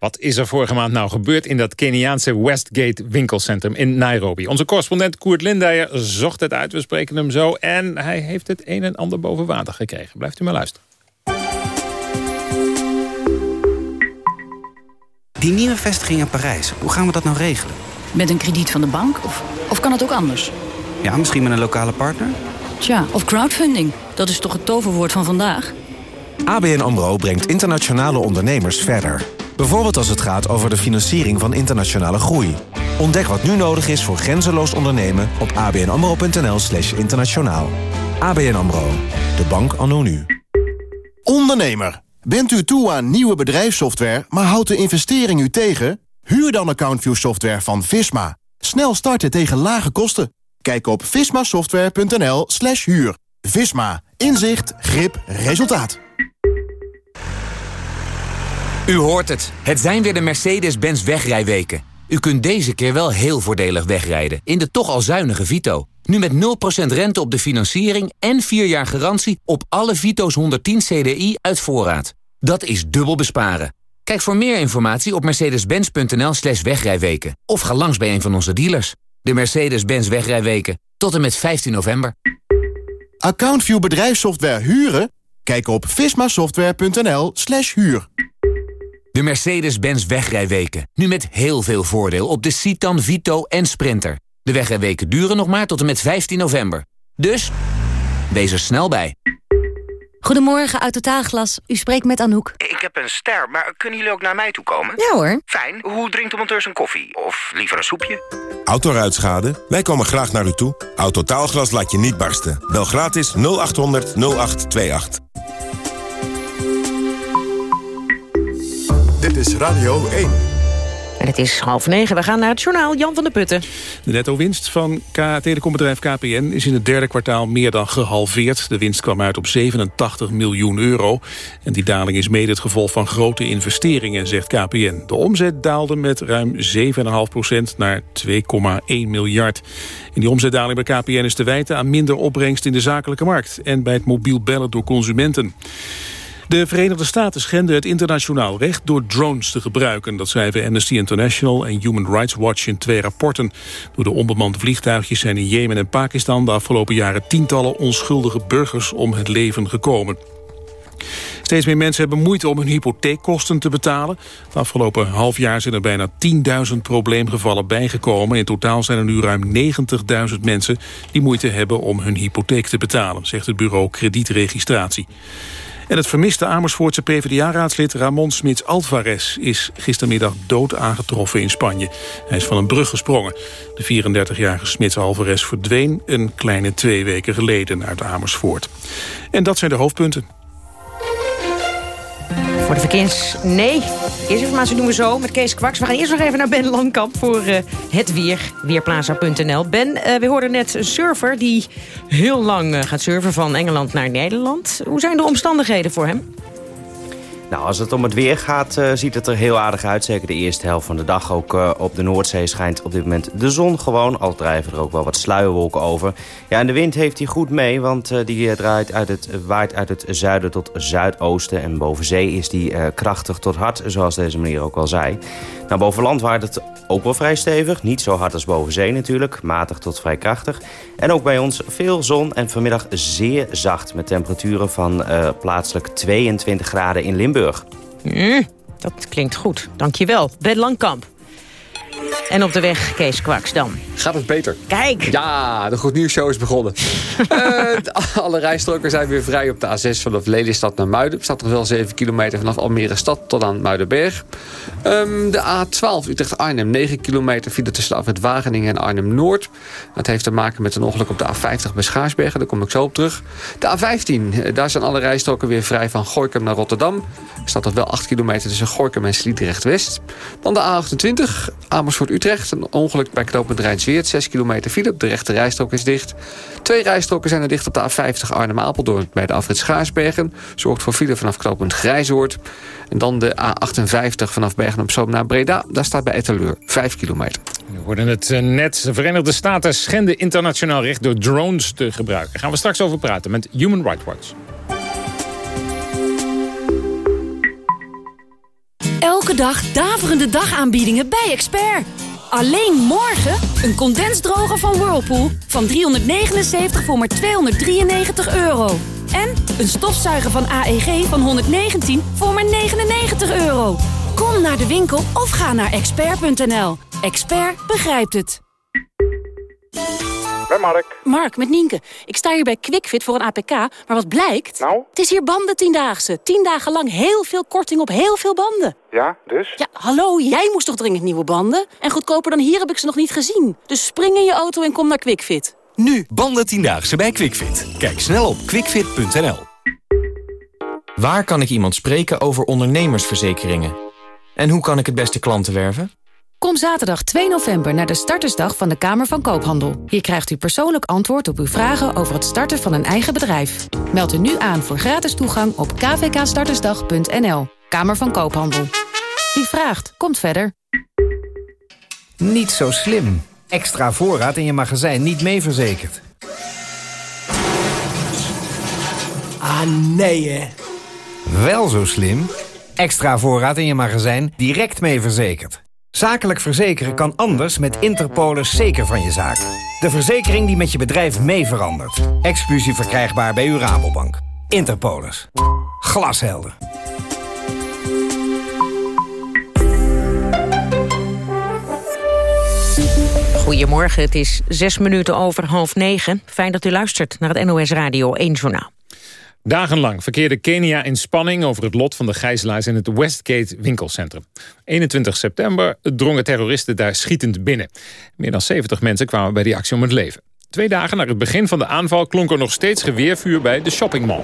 Wat is er vorige maand nou gebeurd in dat Keniaanse Westgate winkelcentrum in Nairobi? Onze correspondent Koert Lindeyer zocht het uit. We spreken hem zo. En hij heeft het een en ander boven water gekregen. Blijft u maar luisteren. Die nieuwe vestiging in Parijs, hoe gaan we dat nou regelen? Met een krediet van de bank? Of, of kan het ook anders? Ja, misschien met een lokale partner? Tja, of crowdfunding. Dat is toch het toverwoord van vandaag? ABN AMRO brengt internationale ondernemers verder. Bijvoorbeeld als het gaat over de financiering van internationale groei. Ontdek wat nu nodig is voor grenzeloos ondernemen op abnamro.nl slash internationaal. ABN AMRO, de bank anno nu. Ondernemer, bent u toe aan nieuwe bedrijfssoftware, maar houdt de investering u tegen? Huur dan AccountView software van Visma. Snel starten tegen lage kosten. Kijk op vismasoftware.nl slash huur. Visma. Inzicht, grip, resultaat. U hoort het. Het zijn weer de Mercedes-Benz wegrijweken. U kunt deze keer wel heel voordelig wegrijden in de toch al zuinige Vito. Nu met 0% rente op de financiering en 4 jaar garantie op alle Vito's 110 CDI uit voorraad. Dat is dubbel besparen. Kijk voor meer informatie op mercedes-benz.nl slash wegrijweken. Of ga langs bij een van onze dealers. De Mercedes-Benz wegrijweken. Tot en met 15 november. Accountview bedrijfssoftware huren? Kijk op vismasoftware.nl slash huur. De Mercedes-Benz wegrijweken. Nu met heel veel voordeel op de Citan, Vito en Sprinter. De wegrijweken duren nog maar tot en met 15 november. Dus, wees er snel bij. Goedemorgen, uit Totaalglas. U spreekt met Anouk. Ik heb een ster, maar kunnen jullie ook naar mij toe komen? Ja hoor. Fijn. Hoe drinkt de monteur zijn koffie? Of liever een soepje? Autoruitschade? Wij komen graag naar u toe. Autotaalglas laat je niet barsten. Bel gratis 0800 0828. Dit is Radio 1. En het is half negen. We gaan naar het journaal. Jan van der Putten. De netto-winst van telecombedrijf KPN is in het derde kwartaal meer dan gehalveerd. De winst kwam uit op 87 miljoen euro. En die daling is mede het gevolg van grote investeringen, zegt KPN. De omzet daalde met ruim 7,5% naar 2,1 miljard. En die omzetdaling bij KPN is te wijten aan minder opbrengst in de zakelijke markt... en bij het mobiel bellen door consumenten. De Verenigde Staten schenden het internationaal recht door drones te gebruiken. Dat schrijven Amnesty International en Human Rights Watch in twee rapporten. Door de onbemande vliegtuigjes zijn in Jemen en Pakistan de afgelopen jaren tientallen onschuldige burgers om het leven gekomen. Steeds meer mensen hebben moeite om hun hypotheekkosten te betalen. Het afgelopen half jaar zijn er bijna 10.000 probleemgevallen bijgekomen. In totaal zijn er nu ruim 90.000 mensen die moeite hebben om hun hypotheek te betalen, zegt het bureau kredietregistratie. En het vermiste Amersfoortse PvdA-raadslid Ramon Smits Alvarez... is gistermiddag dood aangetroffen in Spanje. Hij is van een brug gesprongen. De 34-jarige Smits Alvarez verdween een kleine twee weken geleden uit Amersfoort. En dat zijn de hoofdpunten. Voor de verkeers... Nee. Informatie doen we zo met Kees Kwaks. We gaan eerst nog even naar Ben Langkamp voor uh, het weer. Weerplaza.nl. Ben, uh, we hoorden net een surfer die heel lang uh, gaat surfen van Engeland naar Nederland. Hoe zijn de omstandigheden voor hem? Nou, als het om het weer gaat, uh, ziet het er heel aardig uit. Zeker de eerste helft van de dag. Ook uh, op de Noordzee schijnt op dit moment de zon gewoon. Al drijven er ook wel wat sluierwolken over. Ja, en de wind heeft hij goed mee, want uh, die draait uit het, waait uit het zuiden tot zuidoosten. En boven zee is die krachtig tot hard, zoals deze meneer ook al zei. Nou, boven land waait het ook wel vrij stevig. Niet zo hard als boven zee natuurlijk. Matig tot vrij krachtig. En ook bij ons veel zon en vanmiddag zeer zacht. Met temperaturen van plaatselijk 22 graden in Limburg. Mm, dat klinkt goed. Dankjewel. Ben Langkamp. En op de weg Kees Kwaks dan. Gaat het beter? Kijk! Ja, de Goed Nieuws Show is begonnen. <laughs> uh, alle rijstroken zijn weer vrij op de A6 vanaf Lelystad naar Muiden. Staat nog wel 7 kilometer vanaf Almere stad tot aan Muidenberg. Um, de A12 Utrecht-Arnhem, 9 kilometer file tussen het Wageningen en Arnhem-Noord. Dat heeft te maken met een ongeluk op de A50 bij Schaarsbergen. Daar kom ik zo op terug. De A15, daar zijn alle rijstroken weer vrij van Gorkum naar Rotterdam. Er staat nog wel 8 kilometer tussen Gorkum en Sliedrecht-West. Dan de A28, Amersfoort-Utrecht. Een ongeluk bij knooppunt Weert, 6 kilometer file. De rechte rijstrook is dicht. Twee rijstroken zijn er dicht op de A50 Arnhem-Apeldoorn... bij de afrit Schaarsbergen. Zorgt voor file vanaf knooppunt Grijzoord. En dan de A58 vanaf Bergen op Zoom naar Breda. Daar staat bij Etteleur 5 kilometer. We hoorden het eh, net. De Verenigde Staten schenden internationaal recht door drones te gebruiken. Daar gaan we straks over praten met Human Rights Watch. Elke dag daverende dagaanbiedingen bij Expert. Alleen morgen een condensdroger van Whirlpool van 379 voor maar 293 euro. En een stofzuiger van AEG van 119 voor maar 99 euro. Kom naar de winkel of ga naar expert.nl. Expert begrijpt het. Bij Mark. Mark, met Nienke. Ik sta hier bij QuickFit voor een APK, maar wat blijkt? Nou? Het is hier banden tiendaagse. Tien dagen lang heel veel korting op heel veel banden. Ja, dus? Ja, hallo, jij moest toch dringend nieuwe banden? En goedkoper dan hier heb ik ze nog niet gezien. Dus spring in je auto en kom naar QuickFit. Nu, banden tiendaagse bij QuickFit. Kijk snel op quickfit.nl. Waar kan ik iemand spreken over ondernemersverzekeringen? En hoe kan ik het beste klanten werven? Kom zaterdag 2 november naar de startersdag van de Kamer van Koophandel. Hier krijgt u persoonlijk antwoord op uw vragen over het starten van een eigen bedrijf. Meld u nu aan voor gratis toegang op kvkstartersdag.nl. Kamer van Koophandel. Wie vraagt, komt verder. Niet zo slim. Extra voorraad in je magazijn niet mee verzekerd. Ah, nee hè. Wel zo slim. Extra voorraad in je magazijn direct mee verzekerd. Zakelijk verzekeren kan anders met Interpolis zeker van je zaak. De verzekering die met je bedrijf mee verandert. Exclusief verkrijgbaar bij uw Rabobank. Interpolis. Glashelder. Goedemorgen, het is zes minuten over half negen. Fijn dat u luistert naar het NOS Radio 1 Journaal. Dagenlang verkeerde Kenia in spanning over het lot van de gijzelaars in het Westgate winkelcentrum. 21 september drongen terroristen daar schietend binnen. Meer dan 70 mensen kwamen bij die actie om het leven. Twee dagen na het begin van de aanval klonk er nog steeds geweervuur bij de shoppingmall.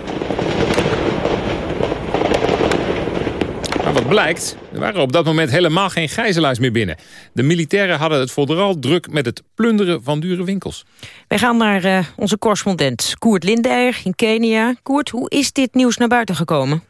Maar wat blijkt, er waren op dat moment helemaal geen gijzelaars meer binnen. De militairen hadden het vooral druk met het plunderen van dure winkels. Wij gaan naar uh, onze correspondent Koert Lindeyer in Kenia. Koert, hoe is dit nieuws naar buiten gekomen?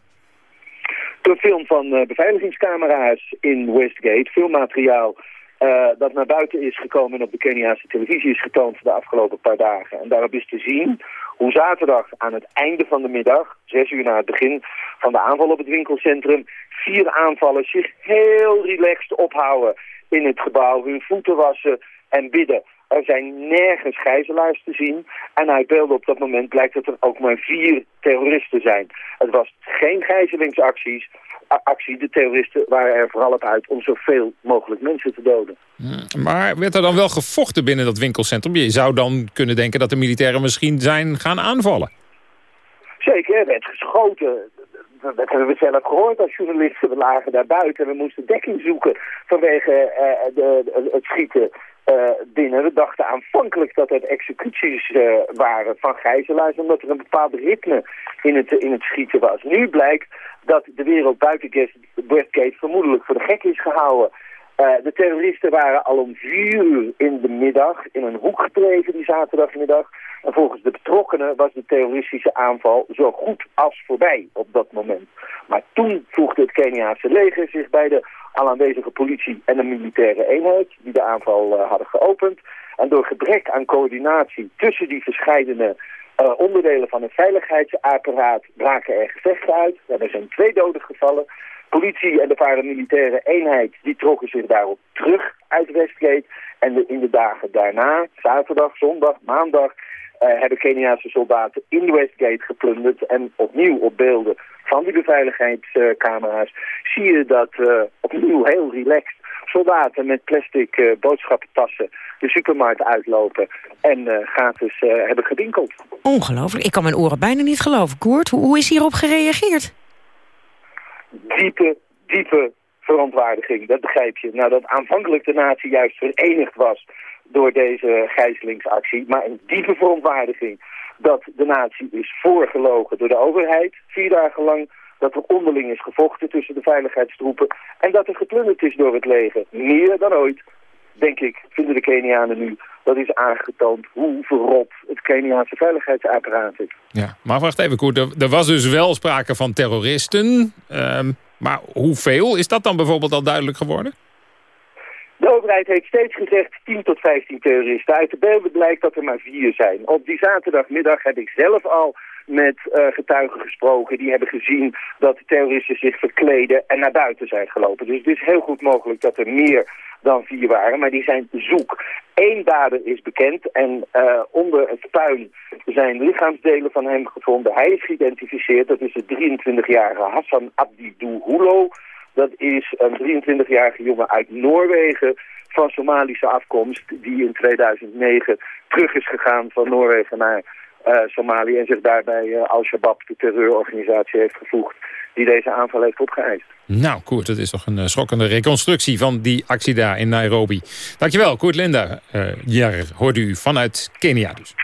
Door film van uh, beveiligingscamera's in Westgate. Veel materiaal uh, dat naar buiten is gekomen en op de Keniaanse televisie is getoond de afgelopen paar dagen. En daarop is te zien hoe zaterdag aan het einde van de middag, zes uur na het begin van de aanval op het winkelcentrum, vier aanvallers zich heel relaxed ophouden in het gebouw, hun voeten wassen en bidden. Er zijn nergens gijzelaars te zien. En uit beelden op dat moment blijkt dat er ook maar vier terroristen zijn. Het was geen gijzelingsacties. Actie. De terroristen waren er vooral op uit om zoveel mogelijk mensen te doden. Maar werd er dan wel gevochten binnen dat winkelcentrum? Je zou dan kunnen denken dat de militairen misschien zijn gaan aanvallen. Zeker, er werd geschoten. Dat hebben we zelf gehoord als journalisten. We lagen daar buiten en we moesten dekking zoeken vanwege uh, de, het schieten uh, binnen. We dachten aanvankelijk dat het executies uh, waren van gijzelaars, omdat er een bepaald ritme in het, in het schieten was. Nu blijkt dat de wereld buiten Westgate vermoedelijk voor de gek is gehouden. Uh, de terroristen waren al om vier uur in de middag in een hoek gedreven die zaterdagmiddag. En volgens de betrokkenen was de terroristische aanval zo goed als voorbij op dat moment. Maar toen voegde het Keniaanse leger zich bij de al aanwezige politie en de militaire eenheid die de aanval uh, hadden geopend. En door gebrek aan coördinatie tussen die verscheidene uh, onderdelen van het veiligheidsapparaat braken er gevechten uit. Er zijn twee doden gevallen. Politie en de paramilitaire eenheid die trokken zich daarop terug uit Westgate. En in de dagen daarna, zaterdag, zondag, maandag, uh, hebben Keniaanse soldaten in Westgate geplunderd. En opnieuw op beelden van die beveiligheidscamera's zie je dat uh, opnieuw heel relaxed soldaten met plastic uh, boodschappentassen de supermarkt uitlopen en gratis hebben gewinkeld. Ongelooflijk. Ik kan mijn oren bijna niet geloven. Koert, hoe, hoe is hierop gereageerd? Diepe, diepe verontwaardiging, dat begrijp je. Nou, dat aanvankelijk de natie juist verenigd was door deze gijzelingsactie, maar een diepe verontwaardiging dat de natie is voorgelogen door de overheid, vier dagen lang, dat er onderling is gevochten tussen de veiligheidstroepen en dat er geplunderd is door het leger, meer dan ooit. denk ik, vinden de Kenianen nu, dat is aangetoond hoe verrot het Keniaanse veiligheidsapparaat is. Ja, maar wacht even, Koert. Er, er was dus wel sprake van terroristen. Ehm, maar hoeveel? Is dat dan bijvoorbeeld al duidelijk geworden? De overheid heeft steeds gezegd 10 tot 15 terroristen. Uit de beelden blijkt dat er maar vier zijn. Op die zaterdagmiddag heb ik zelf al met uh, getuigen gesproken. Die hebben gezien dat de terroristen zich verkleden en naar buiten zijn gelopen. Dus het is heel goed mogelijk dat er meer dan vier waren, maar die zijn zoek. Eén dader is bekend en uh, onder het puin zijn lichaamsdelen van hem gevonden. Hij is geïdentificeerd, dat is de 23-jarige Hassan Abdi Hulo. Dat is een 23-jarige jongen uit Noorwegen van Somalische afkomst... die in 2009 terug is gegaan van Noorwegen naar Somalië... en zich daarbij uh, Al-Shabaab, de terreurorganisatie, heeft gevoegd... die deze aanval heeft opgeëist. Nou, Koert, het is toch een uh, schokkende reconstructie van die actie daar in Nairobi. Dankjewel, Koert Linda. Uh, Jarre, hoort u vanuit Kenia dus.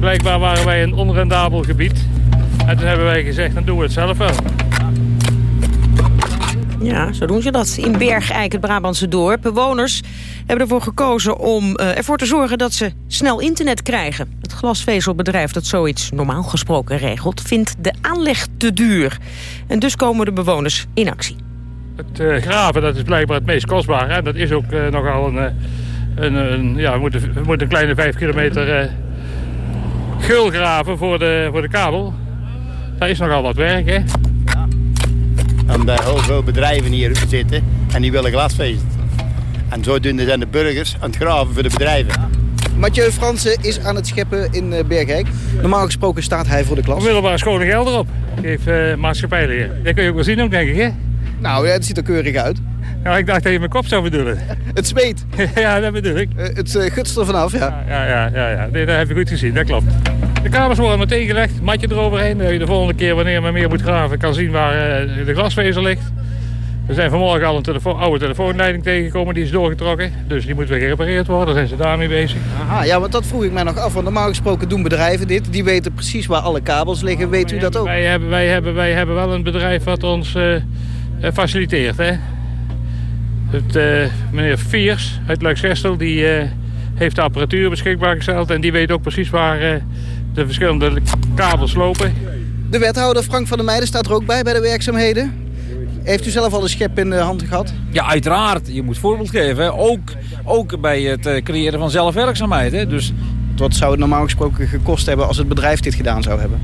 Blijkbaar waren wij een onrendabel gebied. En toen hebben wij gezegd, dan doen we het zelf wel. Ja, zo doen ze dat in Bergijk, het Brabantse dorp. Bewoners hebben ervoor gekozen om uh, ervoor te zorgen dat ze snel internet krijgen. Het glasvezelbedrijf dat zoiets normaal gesproken regelt... vindt de aanleg te duur. En dus komen de bewoners in actie. Het uh, graven dat is blijkbaar het meest kostbaar. Hè? Dat is ook uh, nogal een... een, een ja, we, moeten, we moeten een kleine vijf kilometer geul graven voor de, voor de kabel. Dat is nogal wat werk, hè? Omdat heel veel bedrijven hier zitten en die willen glasvezel. En zodoende zijn de burgers aan het graven voor de bedrijven. Mathieu Fransen is aan het scheppen in Bergijk. Normaal gesproken staat hij voor de klas. Middelbare schone geld erop. Geef uh, maatschappijleer. Dat kun je ook wel zien ook, denk ik, hè? Nou, ja, het ziet er keurig uit. Ja, ik dacht dat je mijn kop zou bedoelen. <laughs> Het zweet. <laughs> ja, dat bedoel ik. Uh, het uh, gutst er vanaf, ja. Ja, ja, ja. ja. Nee, dat heb je goed gezien, dat klopt. De kamers worden meteen gelegd, matje eroverheen. Dat je de volgende keer, wanneer men meer moet graven, kan zien waar uh, de glasvezel ligt. We zijn vanmorgen al een oude telefoonleiding tegengekomen, die is doorgetrokken. Dus die moet weer gerepareerd worden, daar zijn ze daarmee bezig. Aha, ja, want dat vroeg ik mij nog af. Want normaal gesproken doen bedrijven dit. Die weten precies waar alle kabels liggen. Weet u dat ook? Wij hebben, wij, hebben, wij hebben wel een bedrijf wat ons faciliteert, hè. Het, uh, meneer Viers uit Luiksgestel die uh, heeft de apparatuur beschikbaar gesteld. En die weet ook precies waar uh, de verschillende kabels lopen. De wethouder Frank van der Meijden staat er ook bij bij de werkzaamheden. Heeft u zelf al een schep in de hand gehad? Ja, uiteraard. Je moet voorbeeld geven. Hè. Ook, ook bij het creëren van zelfwerkzaamheid. Hè. Dus... Wat zou het normaal gesproken gekost hebben als het bedrijf dit gedaan zou hebben?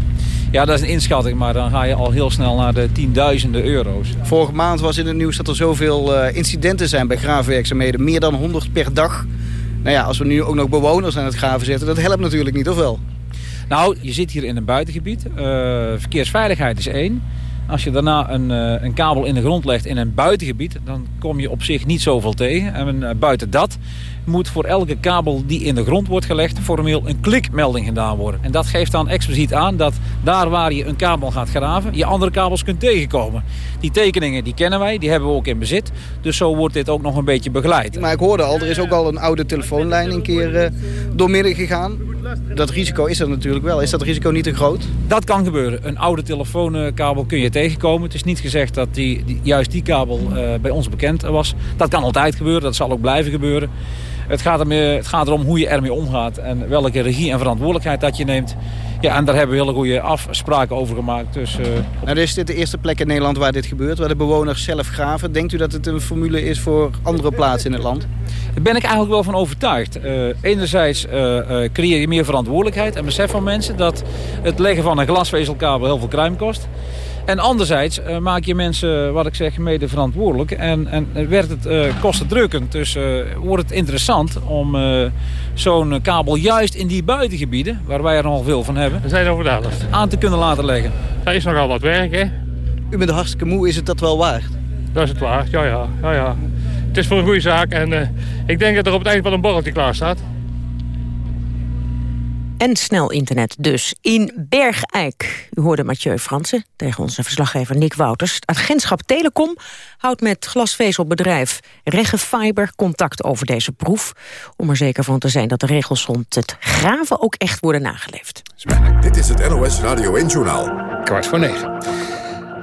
Ja, dat is een inschatting, maar dan ga je al heel snel naar de tienduizenden euro's. Vorige maand was in het nieuws dat er zoveel uh, incidenten zijn bij graafwerkzaamheden. Meer dan 100 per dag. Nou ja, als we nu ook nog bewoners aan het graven zetten, dat helpt natuurlijk niet, of wel? Nou, je zit hier in een buitengebied. Uh, verkeersveiligheid is één. Als je daarna een, uh, een, kabel in de grond legt in een buitengebied... dan kom je op zich niet zoveel tegen. En uh, buiten dat moet voor elke kabel die in de grond wordt gelegd... formeel een klikmelding gedaan worden. En dat geeft dan expliciet aan dat daar waar je een kabel gaat graven... je andere kabels kunt tegenkomen. Die tekeningen die kennen wij, die hebben we ook in bezit. Dus zo wordt dit ook nog een beetje begeleid. Maar ik hoorde al, er is ook al een oude telefoonlijn een keer uh, doormidden gegaan. Dat risico is er natuurlijk wel. Is dat risico niet te groot? Dat kan gebeuren. Een oude telefoonkabel kun je tegenkomen. Het is niet gezegd dat die, die juist die kabel uh, bij ons bekend was. Dat kan altijd gebeuren, dat zal ook blijven gebeuren. Het gaat, ermee, het gaat erom hoe je ermee omgaat en welke regie en verantwoordelijkheid dat je neemt. Ja, en daar hebben we hele goede afspraken over gemaakt. Dus, uh... nou, is dit de eerste plek in Nederland waar dit gebeurt, waar de bewoners zelf graven. Denkt u dat het een formule is voor andere plaatsen in het land? Daar ben ik eigenlijk wel van overtuigd. Uh, enerzijds uh, creëer je meer verantwoordelijkheid en besef van mensen dat het leggen van een glasvezelkabel heel veel kruim kost. En anderzijds uh, maak je mensen, wat ik zeg, mede verantwoordelijk. En, en werd het uh, kostendrukkend. Dus uh, wordt het interessant om zo'n kabel juist in die buitengebieden... waar wij er nogal veel van hebben... We zijn overdadig. ...aan te kunnen laten leggen. Dat is nogal wat werk, hè? U bent hartstikke moe. Is het dat wel waard? Dat is het waard, ja, ja. ja, ja. Het is voor een goede zaak. En ik denk dat er op het eind wel een borreltje klaar staat. En snel internet dus in Bergijk. U hoorde Mathieu Fransen tegen onze verslaggever Nick Wouters. Het agentschap Telecom houdt met glasvezelbedrijf Reggefiber contact over deze proef. Om er zeker van te zijn dat de regels rond het graven ook echt worden nageleefd. Dit is het NOS Radio 1 Journaal. Kwart voor negen.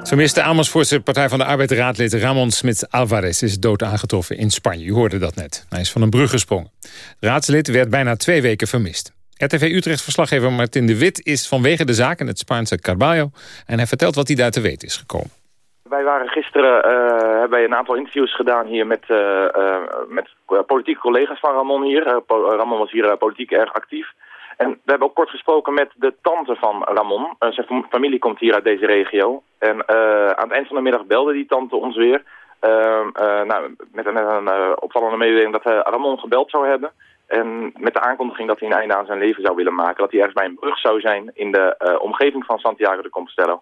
Vermiste Amersfoortse Partij van de Arbeid raadlid Ramon Smits Alvarez is dood aangetroffen in Spanje. U hoorde dat net. Hij is van een brug gesprongen. Raadslid werd bijna twee weken vermist. RTV Utrecht-verslaggever Martin de Wit is vanwege de zaak in het Spaanse Carballo... en hij vertelt wat hij daar te weten is gekomen. Wij waren gisteren, uh, hebben een aantal interviews gedaan hier met, uh, uh, met politieke collega's van Ramon hier. Ramon was hier politiek erg actief. En we hebben ook kort gesproken met de tante van Ramon. zijn familie komt hier uit deze regio. En aan het eind van de middag belde die tante ons weer... nou, met, met een opvallende mededeling dat Ramon gebeld zou hebben... En met de aankondiging dat hij een einde aan zijn leven zou willen maken. Dat hij ergens bij een brug zou zijn in de uh, omgeving van Santiago de Compostela.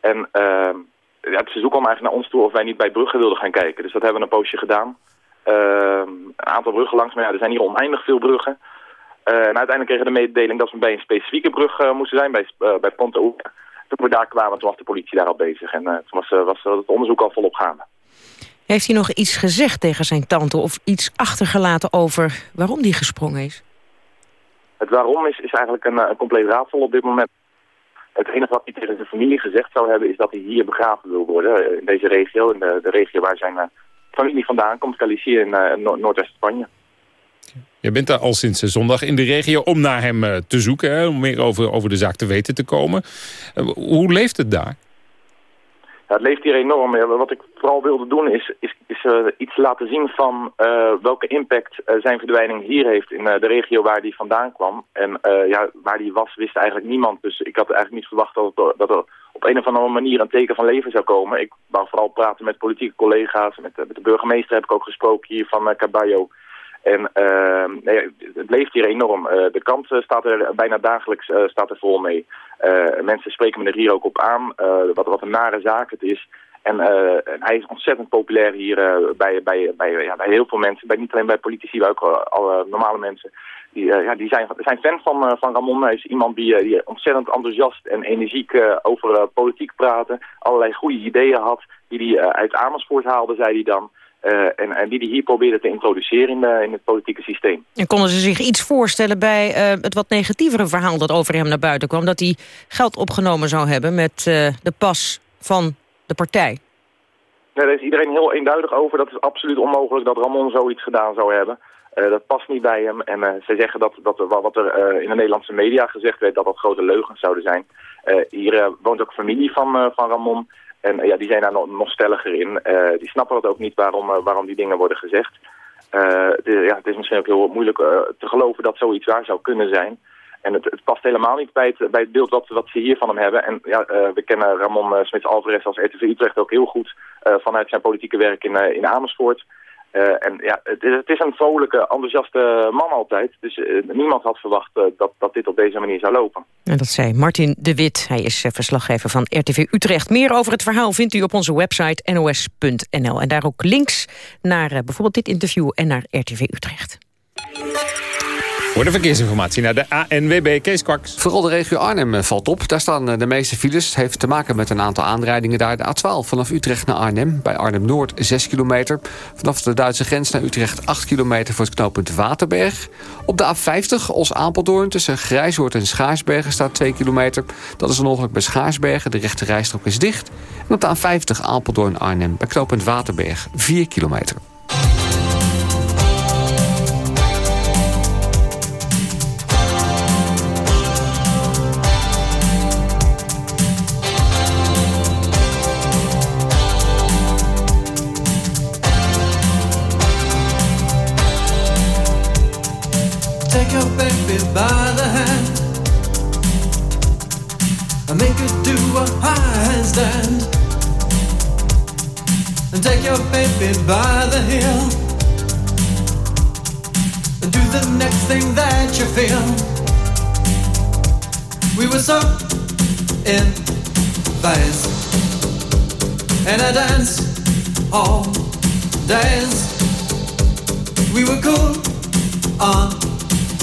En uh, ja, het verzoek kwam eigenlijk naar ons toe of wij niet bij bruggen wilden gaan kijken. Dus dat hebben we een poosje gedaan. Uh, een aantal bruggen langs, maar ja, er zijn hier oneindig veel bruggen. Uh, en uiteindelijk kregen we de mededeling dat we bij een specifieke brug moesten zijn, bij, bij Ponte Oca. Toen we daar kwamen, toen was de politie daar al bezig. En toen was, was het onderzoek al volop gaande. Heeft hij nog iets gezegd tegen zijn tante of iets achtergelaten over waarom die gesprongen is? Het waarom is, is eigenlijk een, een compleet raadsel op dit moment. Het enige wat hij tegen zijn familie gezegd zou hebben is dat hij hier begraven wil worden. In deze regio, in de, de regio waar zijn uh, familie vandaan komt, Galicië in uh, Noordwest-Spanje. Je bent daar al sinds zondag in de regio om naar hem te zoeken, hè, om meer over, over de zaak te weten te komen. hoe leeft het daar? Het leeft hier enorm. Ja, wat ik vooral wilde doen is, is, is uh, iets laten zien van uh, welke impact uh, zijn verdwijning hier heeft in de regio waar die vandaan kwam. En ja, waar die was wist eigenlijk niemand. Dus ik had eigenlijk niet verwacht dat, dat er op een of andere manier een teken van leven zou komen. Ik wou vooral praten met politieke collega's. Met, met de burgemeester heb ik ook gesproken hier van Caballo. En uh, nee, het leeft hier enorm. Uh, de kant staat er bijna dagelijks uh, staat er vol mee. mensen spreken me er hier ook op aan, wat, wat een nare zaak het is. En, en hij is ontzettend populair hier bij, bij, bij, ja, bij heel veel mensen. Bij, niet alleen bij politici, maar ook alle normale mensen. Die, ja, die zijn, zijn fan van, van Ramon. Hij is iemand die, die ontzettend enthousiast en energiek over politiek praten. Allerlei goede ideeën had, die hij uit Amersfoort haalde, zei hij dan. Uh, en, en, die die hier probeerden te introduceren in, de, in, het politieke systeem. En konden ze zich iets voorstellen bij uh, het wat negatievere verhaal dat over hem naar buiten kwam? Dat hij geld opgenomen zou hebben met uh, de pas van de partij? Nee, daar is iedereen heel eenduidig over. Dat is absoluut onmogelijk dat Ramon zoiets gedaan zou hebben. dat past niet bij hem. En ze zeggen dat, dat wat er in de Nederlandse media gezegd werd... dat dat grote leugens zouden zijn. hier woont ook familie van, van Ramon... En ja, die zijn daar nog, nog stelliger in. Uh, die snappen het ook niet waarom, uh, waarom die dingen worden gezegd. De, ja, het is misschien ook heel moeilijk te geloven dat zoiets waar zou kunnen zijn. En het, het, past helemaal niet bij het, bij het beeld wat, wat ze hier van hem hebben. En ja, we kennen Ramon Smits-Alvarez als RTV Utrecht ook heel goed vanuit zijn politieke werk in, in Amersfoort. Uh, en ja, het is, het is, een vrolijke, enthousiaste man altijd. Dus uh, niemand had verwacht uh, dat, dat dit op deze manier zou lopen. En dat zei Martin de Wit. Hij is verslaggever van RTV Utrecht. Meer over het verhaal vindt u op onze website nos.nl. En daar ook links naar bijvoorbeeld dit interview en naar RTV Utrecht. Voor de verkeersinformatie naar de ANWB Kees Kwaks. Vooral de regio Arnhem eh, valt op. Daar staan eh, de meeste files. Het heeft te maken met een aantal aanrijdingen daar. De A12 vanaf Utrecht naar Arnhem. Bij Arnhem-Noord 6 kilometer. Vanaf de Duitse grens naar Utrecht 8 kilometer voor het knooppunt Waterberg. Op de A50 Os-Apeldoorn tussen Grijshoort en Schaarsbergen staat 2 kilometer. Dat is een ongeluk bij Schaarsbergen. De rechte rijstrook is dicht. En op de A50 Apeldoorn-Arnhem bij knooppunt Waterberg 4 kilometer. By the hand I make her do a high handstand and take your baby by the heel and do the next thing that you feel. We were so in phase and I dance all days. We were cool on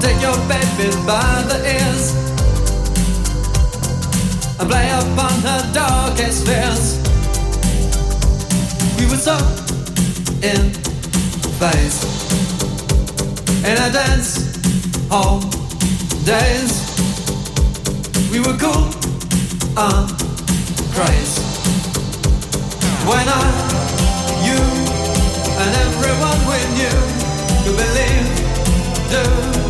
And take your baby by the ears. And play upon her darkest fears. We were so in phase. In a dance hall days. We were cool on craze. When I, you, and everyone we knew could believe, do,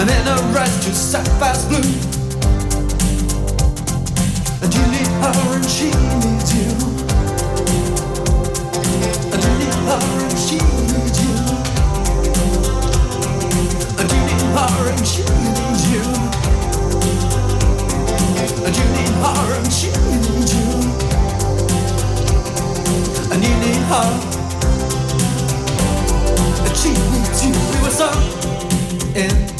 And her eyes two sapphires blue And you need her and she needs you And you need her and she needs you And you need her and she needs you And you need her and she needs you And you need her And she needs you We were so in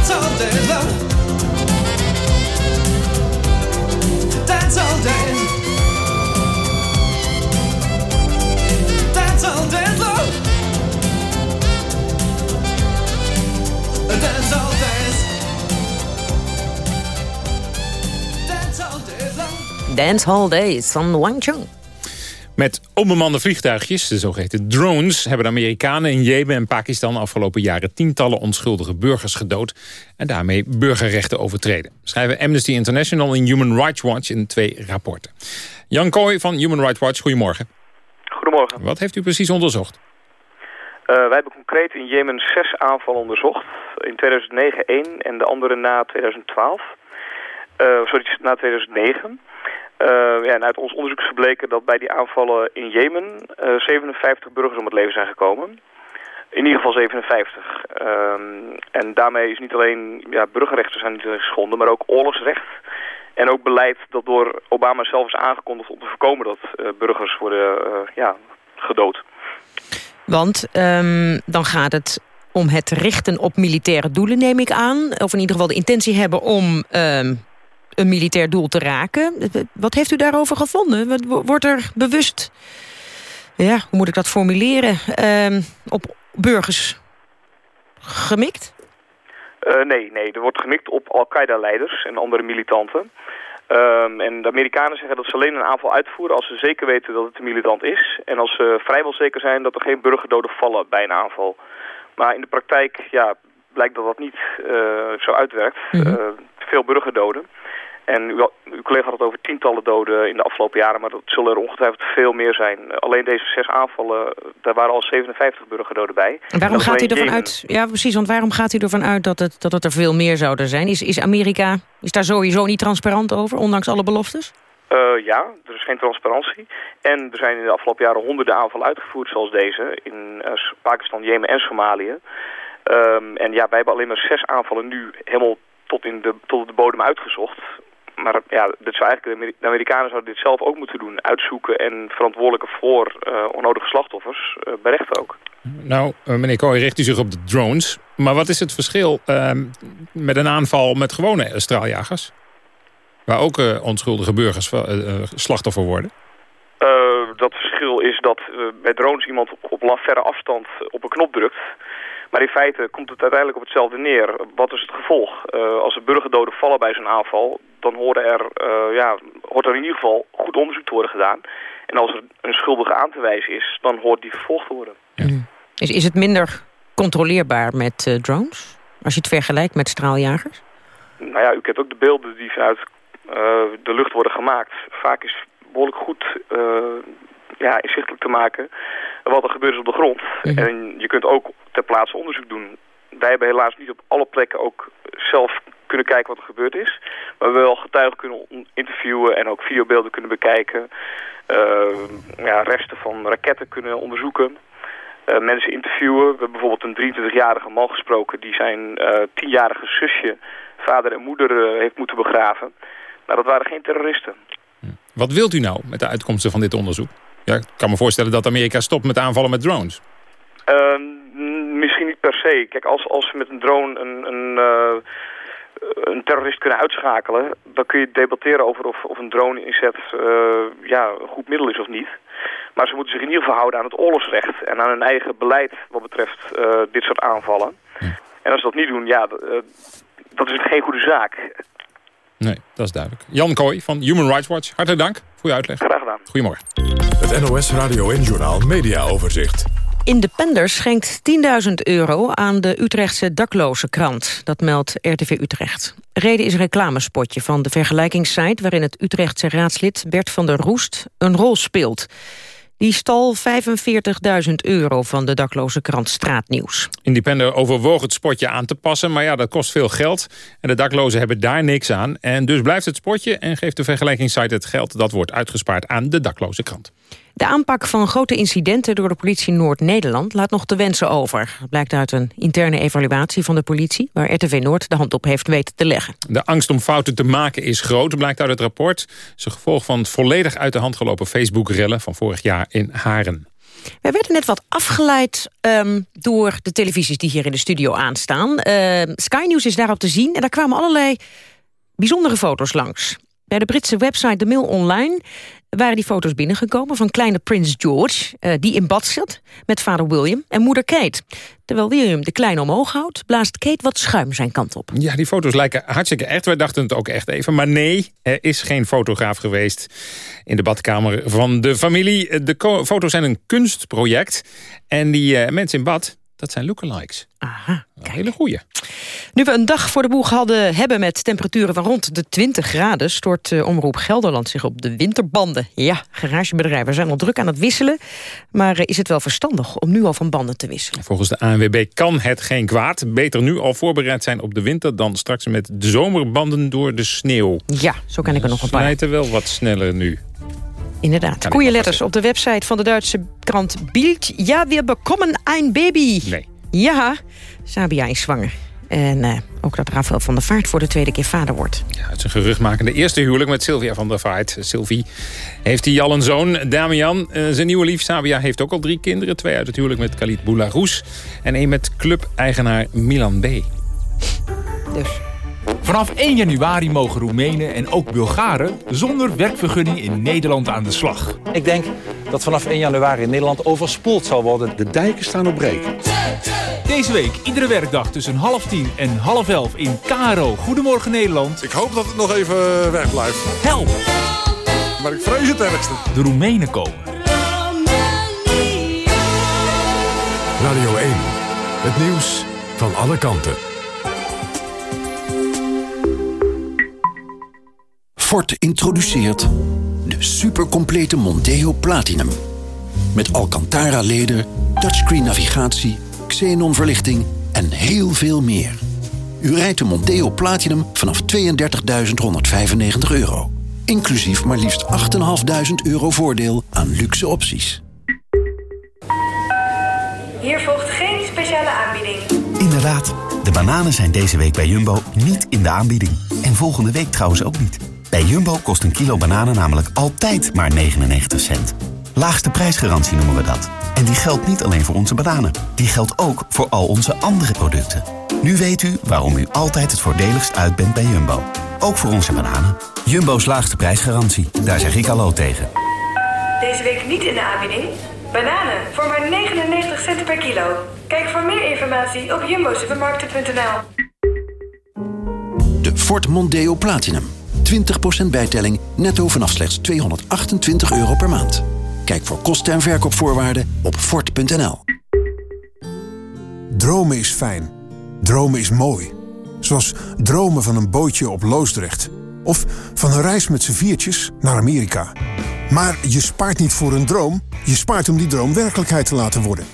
Dance all. Dance all. Dance all. Dance all all long. Dance Hall Days van Wang Chung. Onbemande vliegtuigjes, de zogeheten drones... hebben de Amerikanen in Jemen en Pakistan afgelopen jaren... tientallen onschuldige burgers gedood... en daarmee burgerrechten overtreden. Schrijven Amnesty International en Human Rights Watch in twee rapporten. Jan Kooi van Human Rights Watch, goedemorgen. Goedemorgen. Wat heeft u precies onderzocht? Uh, wij hebben concreet in Jemen zes aanvallen onderzocht. In 2009 één en de andere na 2012. Uh, sorry, na 2009. Uh, ja, en uit ons onderzoek is gebleken dat bij die aanvallen in Jemen 57 burgers om het leven zijn gekomen. In ieder geval 57. en daarmee is niet alleen ja, burgerrechten zijn niet geschonden, maar ook oorlogsrecht. En ook beleid dat door Obama zelf is aangekondigd om te voorkomen dat burgers worden ja, gedood. Want um, dan gaat het om het richten op militaire doelen, neem ik aan. Of in ieder geval de intentie hebben om um, een militair doel te raken. Wat heeft u daarover gevonden? Wordt er bewust, ja, hoe moet ik dat formuleren, um, op burgers gemikt? Uh, nee, nee, er wordt gemikt op Al-Qaeda-leiders en andere militanten. Um, en de Amerikanen zeggen dat ze alleen een aanval uitvoeren als ze zeker weten dat het een militant is. En als ze vrijwel zeker zijn dat er geen burgerdoden vallen bij een aanval. Maar in de praktijk ja, blijkt dat dat niet uh, zo uitwerkt. Mm -hmm. uh, veel burgerdoden. En uw, uw collega had het over tientallen doden in de afgelopen jaren, maar dat zullen er ongetwijfeld veel meer zijn. Alleen deze zes aanvallen, daar waren al 57 burgerdoden bij. En waarom gaat u ervan Jemen. uit? Ja, precies, want waarom gaat u ervan uit dat het, dat het er veel meer zouden zijn? Is, is Amerika, is daar sowieso niet transparant over, ondanks alle beloftes? Uh, ja, er is geen transparantie. En er zijn in de afgelopen jaren honderden aanvallen uitgevoerd zoals deze in uh, Pakistan, Jemen en Somalië. Um, en ja, wij hebben alleen maar zes aanvallen nu helemaal tot, in de, tot de bodem uitgezocht maar ja, dit zou eigenlijk, de Amerikanen zouden dit zelf ook moeten doen. Uitzoeken en verantwoordelijke voor uh, onnodige slachtoffers uh, berechten ook. Nou, uh, meneer Kooi, richt u zich op de drones. Maar wat is het verschil met een aanval met gewone straaljagers? Waar ook onschuldige burgers slachtoffer worden? dat verschil is dat bij drones iemand op, op verre afstand op een knop drukt. Maar in feite komt het uiteindelijk op hetzelfde neer. Wat is het gevolg? Uh, als er burgerdoden vallen bij zo'n aanval, dan hoorde er, uh, ja, hoort er in ieder geval goed onderzoek te worden gedaan. En als er een schuldige aan te wijzen is, dan hoort die vervolgd te worden. Is, is het minder controleerbaar met uh, drones? Als je het vergelijkt met straaljagers? Nou ja, u kent ook de beelden die vanuit de lucht worden gemaakt. Vaak is behoorlijk goed ja, inzichtelijk te maken wat er gebeurt op de grond. Mhm. En je kunt ook ter plaatse onderzoek doen. Wij hebben helaas niet op alle plekken ook zelf kunnen kijken wat er gebeurd is. Maar we wel getuigen kunnen interviewen en ook videobeelden kunnen bekijken. Uh, ja, resten van raketten kunnen onderzoeken. Uh, mensen interviewen. We hebben bijvoorbeeld een 23-jarige man gesproken... die zijn uh, eh, 10-jarige zusje, vader en moeder heeft moeten begraven. Nou, dat waren geen terroristen. Wat wilt u nou met de uitkomsten van dit onderzoek? Ja, ik kan me voorstellen dat Amerika stopt met aanvallen met drones. Uh, misschien niet per se. Kijk, als, als we met een drone een, een, uh, een terrorist kunnen uitschakelen... dan kun je debatteren over of, of een drone inzet uh, ja, een goed middel is of niet. Maar ze moeten zich in ieder geval houden aan het oorlogsrecht... en aan hun eigen beleid wat betreft uh, dit soort aanvallen. En als ze dat niet doen, ja, dat is geen goede zaak. Nee, dat is duidelijk. Jan Kooi van Human Rights Watch, hartelijk dank voor je uitleg. Graag gedaan. Goedemorgen. Het NOS Radio en Journal Media Overzicht. Independers schenkt 10.000 euro aan de Utrechtse dakloze krant. Dat meldt RTV Utrecht. Reden is een reclamespotje van de vergelijkingssite... waarin het Utrechtse raadslid Bert van der Roest een rol speelt. Die stal 45.000 euro van de dakloze krant Straatnieuws. Independer overwoog het spotje aan te passen, maar ja, dat kost veel geld. En de daklozen hebben daar niks aan. En dus blijft het spotje en geeft de vergelijkingssite het geld... dat wordt uitgespaard aan de dakloze krant. De aanpak van grote incidenten door de politie Noord-Nederland laat nog te wensen over. Dat blijkt uit een interne evaluatie van de politie, waar RTV Noord de hand op heeft weten te leggen. De angst om fouten te maken is groot, blijkt uit het rapport. Het is een gevolg van volledig uit de hand gelopen Facebook-rellen van vorig jaar in Haren. Wij werden net wat afgeleid um, door de televisies die hier in de studio aanstaan. Uh, Sky News is daarop te zien en daar kwamen allerlei bijzondere foto's langs. Bij de Britse website The Mail Online waren die foto's binnengekomen van kleine prins George... Uh, die in bad zit met vader William en moeder Kate. Terwijl William de kleine omhoog houdt... blaast Kate wat schuim zijn kant op. Ja, die foto's lijken hartstikke echt. Wij dachten het ook echt even. Maar nee, er is geen fotograaf geweest in de badkamer van de familie. De foto's zijn een kunstproject. En die uh, mensen in bad, dat zijn lookalikes. Aha, Een hele goeie. Nu we een dag voor de boeg hadden hebben met temperaturen van rond de 20 graden... stort uh, Omroep Gelderland zich op de winterbanden. Ja, garagebedrijven zijn al druk aan het wisselen. Maar uh, is het wel verstandig om nu al van banden te wisselen? Volgens de ANWB kan het geen kwaad. Beter nu al voorbereid zijn op de winter... dan straks met de zomerbanden door de sneeuw. Ja, zo kan ik er nog een paar. Het wel wat sneller nu. Inderdaad. Koeienletters op de website van de Duitse krant Bild. Ja, we bekommen een baby. Nee. Ja, Sabia is zwanger. En uh, ook dat Rafael van der Vaart voor de tweede keer vader wordt. Ja, het is een geruchtmakende eerste huwelijk met Sylvia van der Vaart. Sylvie heeft hij al een zoon, Damian. Uh, zijn nieuwe lief Sabia heeft ook al drie kinderen. Twee uit het huwelijk met Khalid Boularus. En één met club-eigenaar Milan B. Dus... Vanaf 1 januari mogen Roemenen en ook Bulgaren zonder werkvergunning in Nederland aan de slag. Ik denk dat vanaf 1 januari in Nederland overspoeld zal worden. De dijken staan op breek. Deze week, iedere werkdag tussen half tien en half elf in Karo. Goedemorgen Nederland. Ik hoop dat het nog even weg blijft. Help! Maar ik vrees het ergste. De Roemenen komen. Radio 1. Het nieuws van alle kanten. Ford introduceert de supercomplete Monteo Platinum. Met Alcantara leder, touchscreen navigatie, xenon verlichting en heel veel meer. U rijdt de Monteo Platinum vanaf 32.195 euro. Inclusief maar liefst 8.500 euro voordeel aan luxe opties. Hier volgt geen speciale aanbieding. Inderdaad, de bananen zijn deze week bij Jumbo niet in de aanbieding. En volgende week trouwens ook niet. Bij Jumbo kost een kilo bananen namelijk altijd maar 99 cent. Laagste prijsgarantie noemen we dat. En die geldt niet alleen voor onze bananen. Die geldt ook voor al onze andere producten. Nu weet u waarom u altijd het voordeligst uit bent bij Jumbo. Ook voor onze bananen. Jumbo's laagste prijsgarantie. Daar zeg ik hallo tegen. Deze week niet in de aanbieding. Bananen voor maar 99 cent per kilo. Kijk voor meer informatie op jumbosupermarkten.nl. De Ford Mondeo Platinum. 20% bijtelling netto vanaf slechts 228 euro per maand. Kijk voor kosten en verkoopvoorwaarden op Ford.nl. Dromen is fijn. Dromen is mooi. Zoals dromen van een bootje op Loosdrecht. Of van een reis met z'n viertjes naar Amerika. Maar je spaart niet voor een droom. Je spaart om die droom werkelijkheid te laten worden.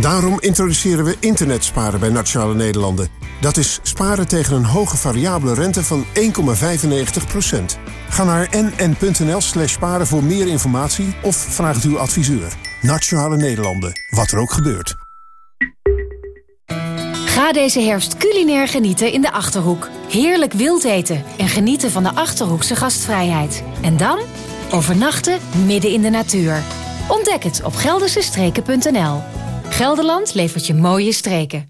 Daarom introduceren we internetsparen bij Nationale Nederlanden. Dat is sparen tegen een hoge variabele rente van 1,95%. Ga naar nn.nl slash sparen voor meer informatie of vraag het uw adviseur. Nationale Nederlanden, wat er ook gebeurt. Ga deze herfst culinair genieten in de Achterhoek. Heerlijk wild eten en genieten van de Achterhoekse gastvrijheid. En dan overnachten midden in de natuur. Ontdek het op geldersestreken.nl. Gelderland levert je mooie streken.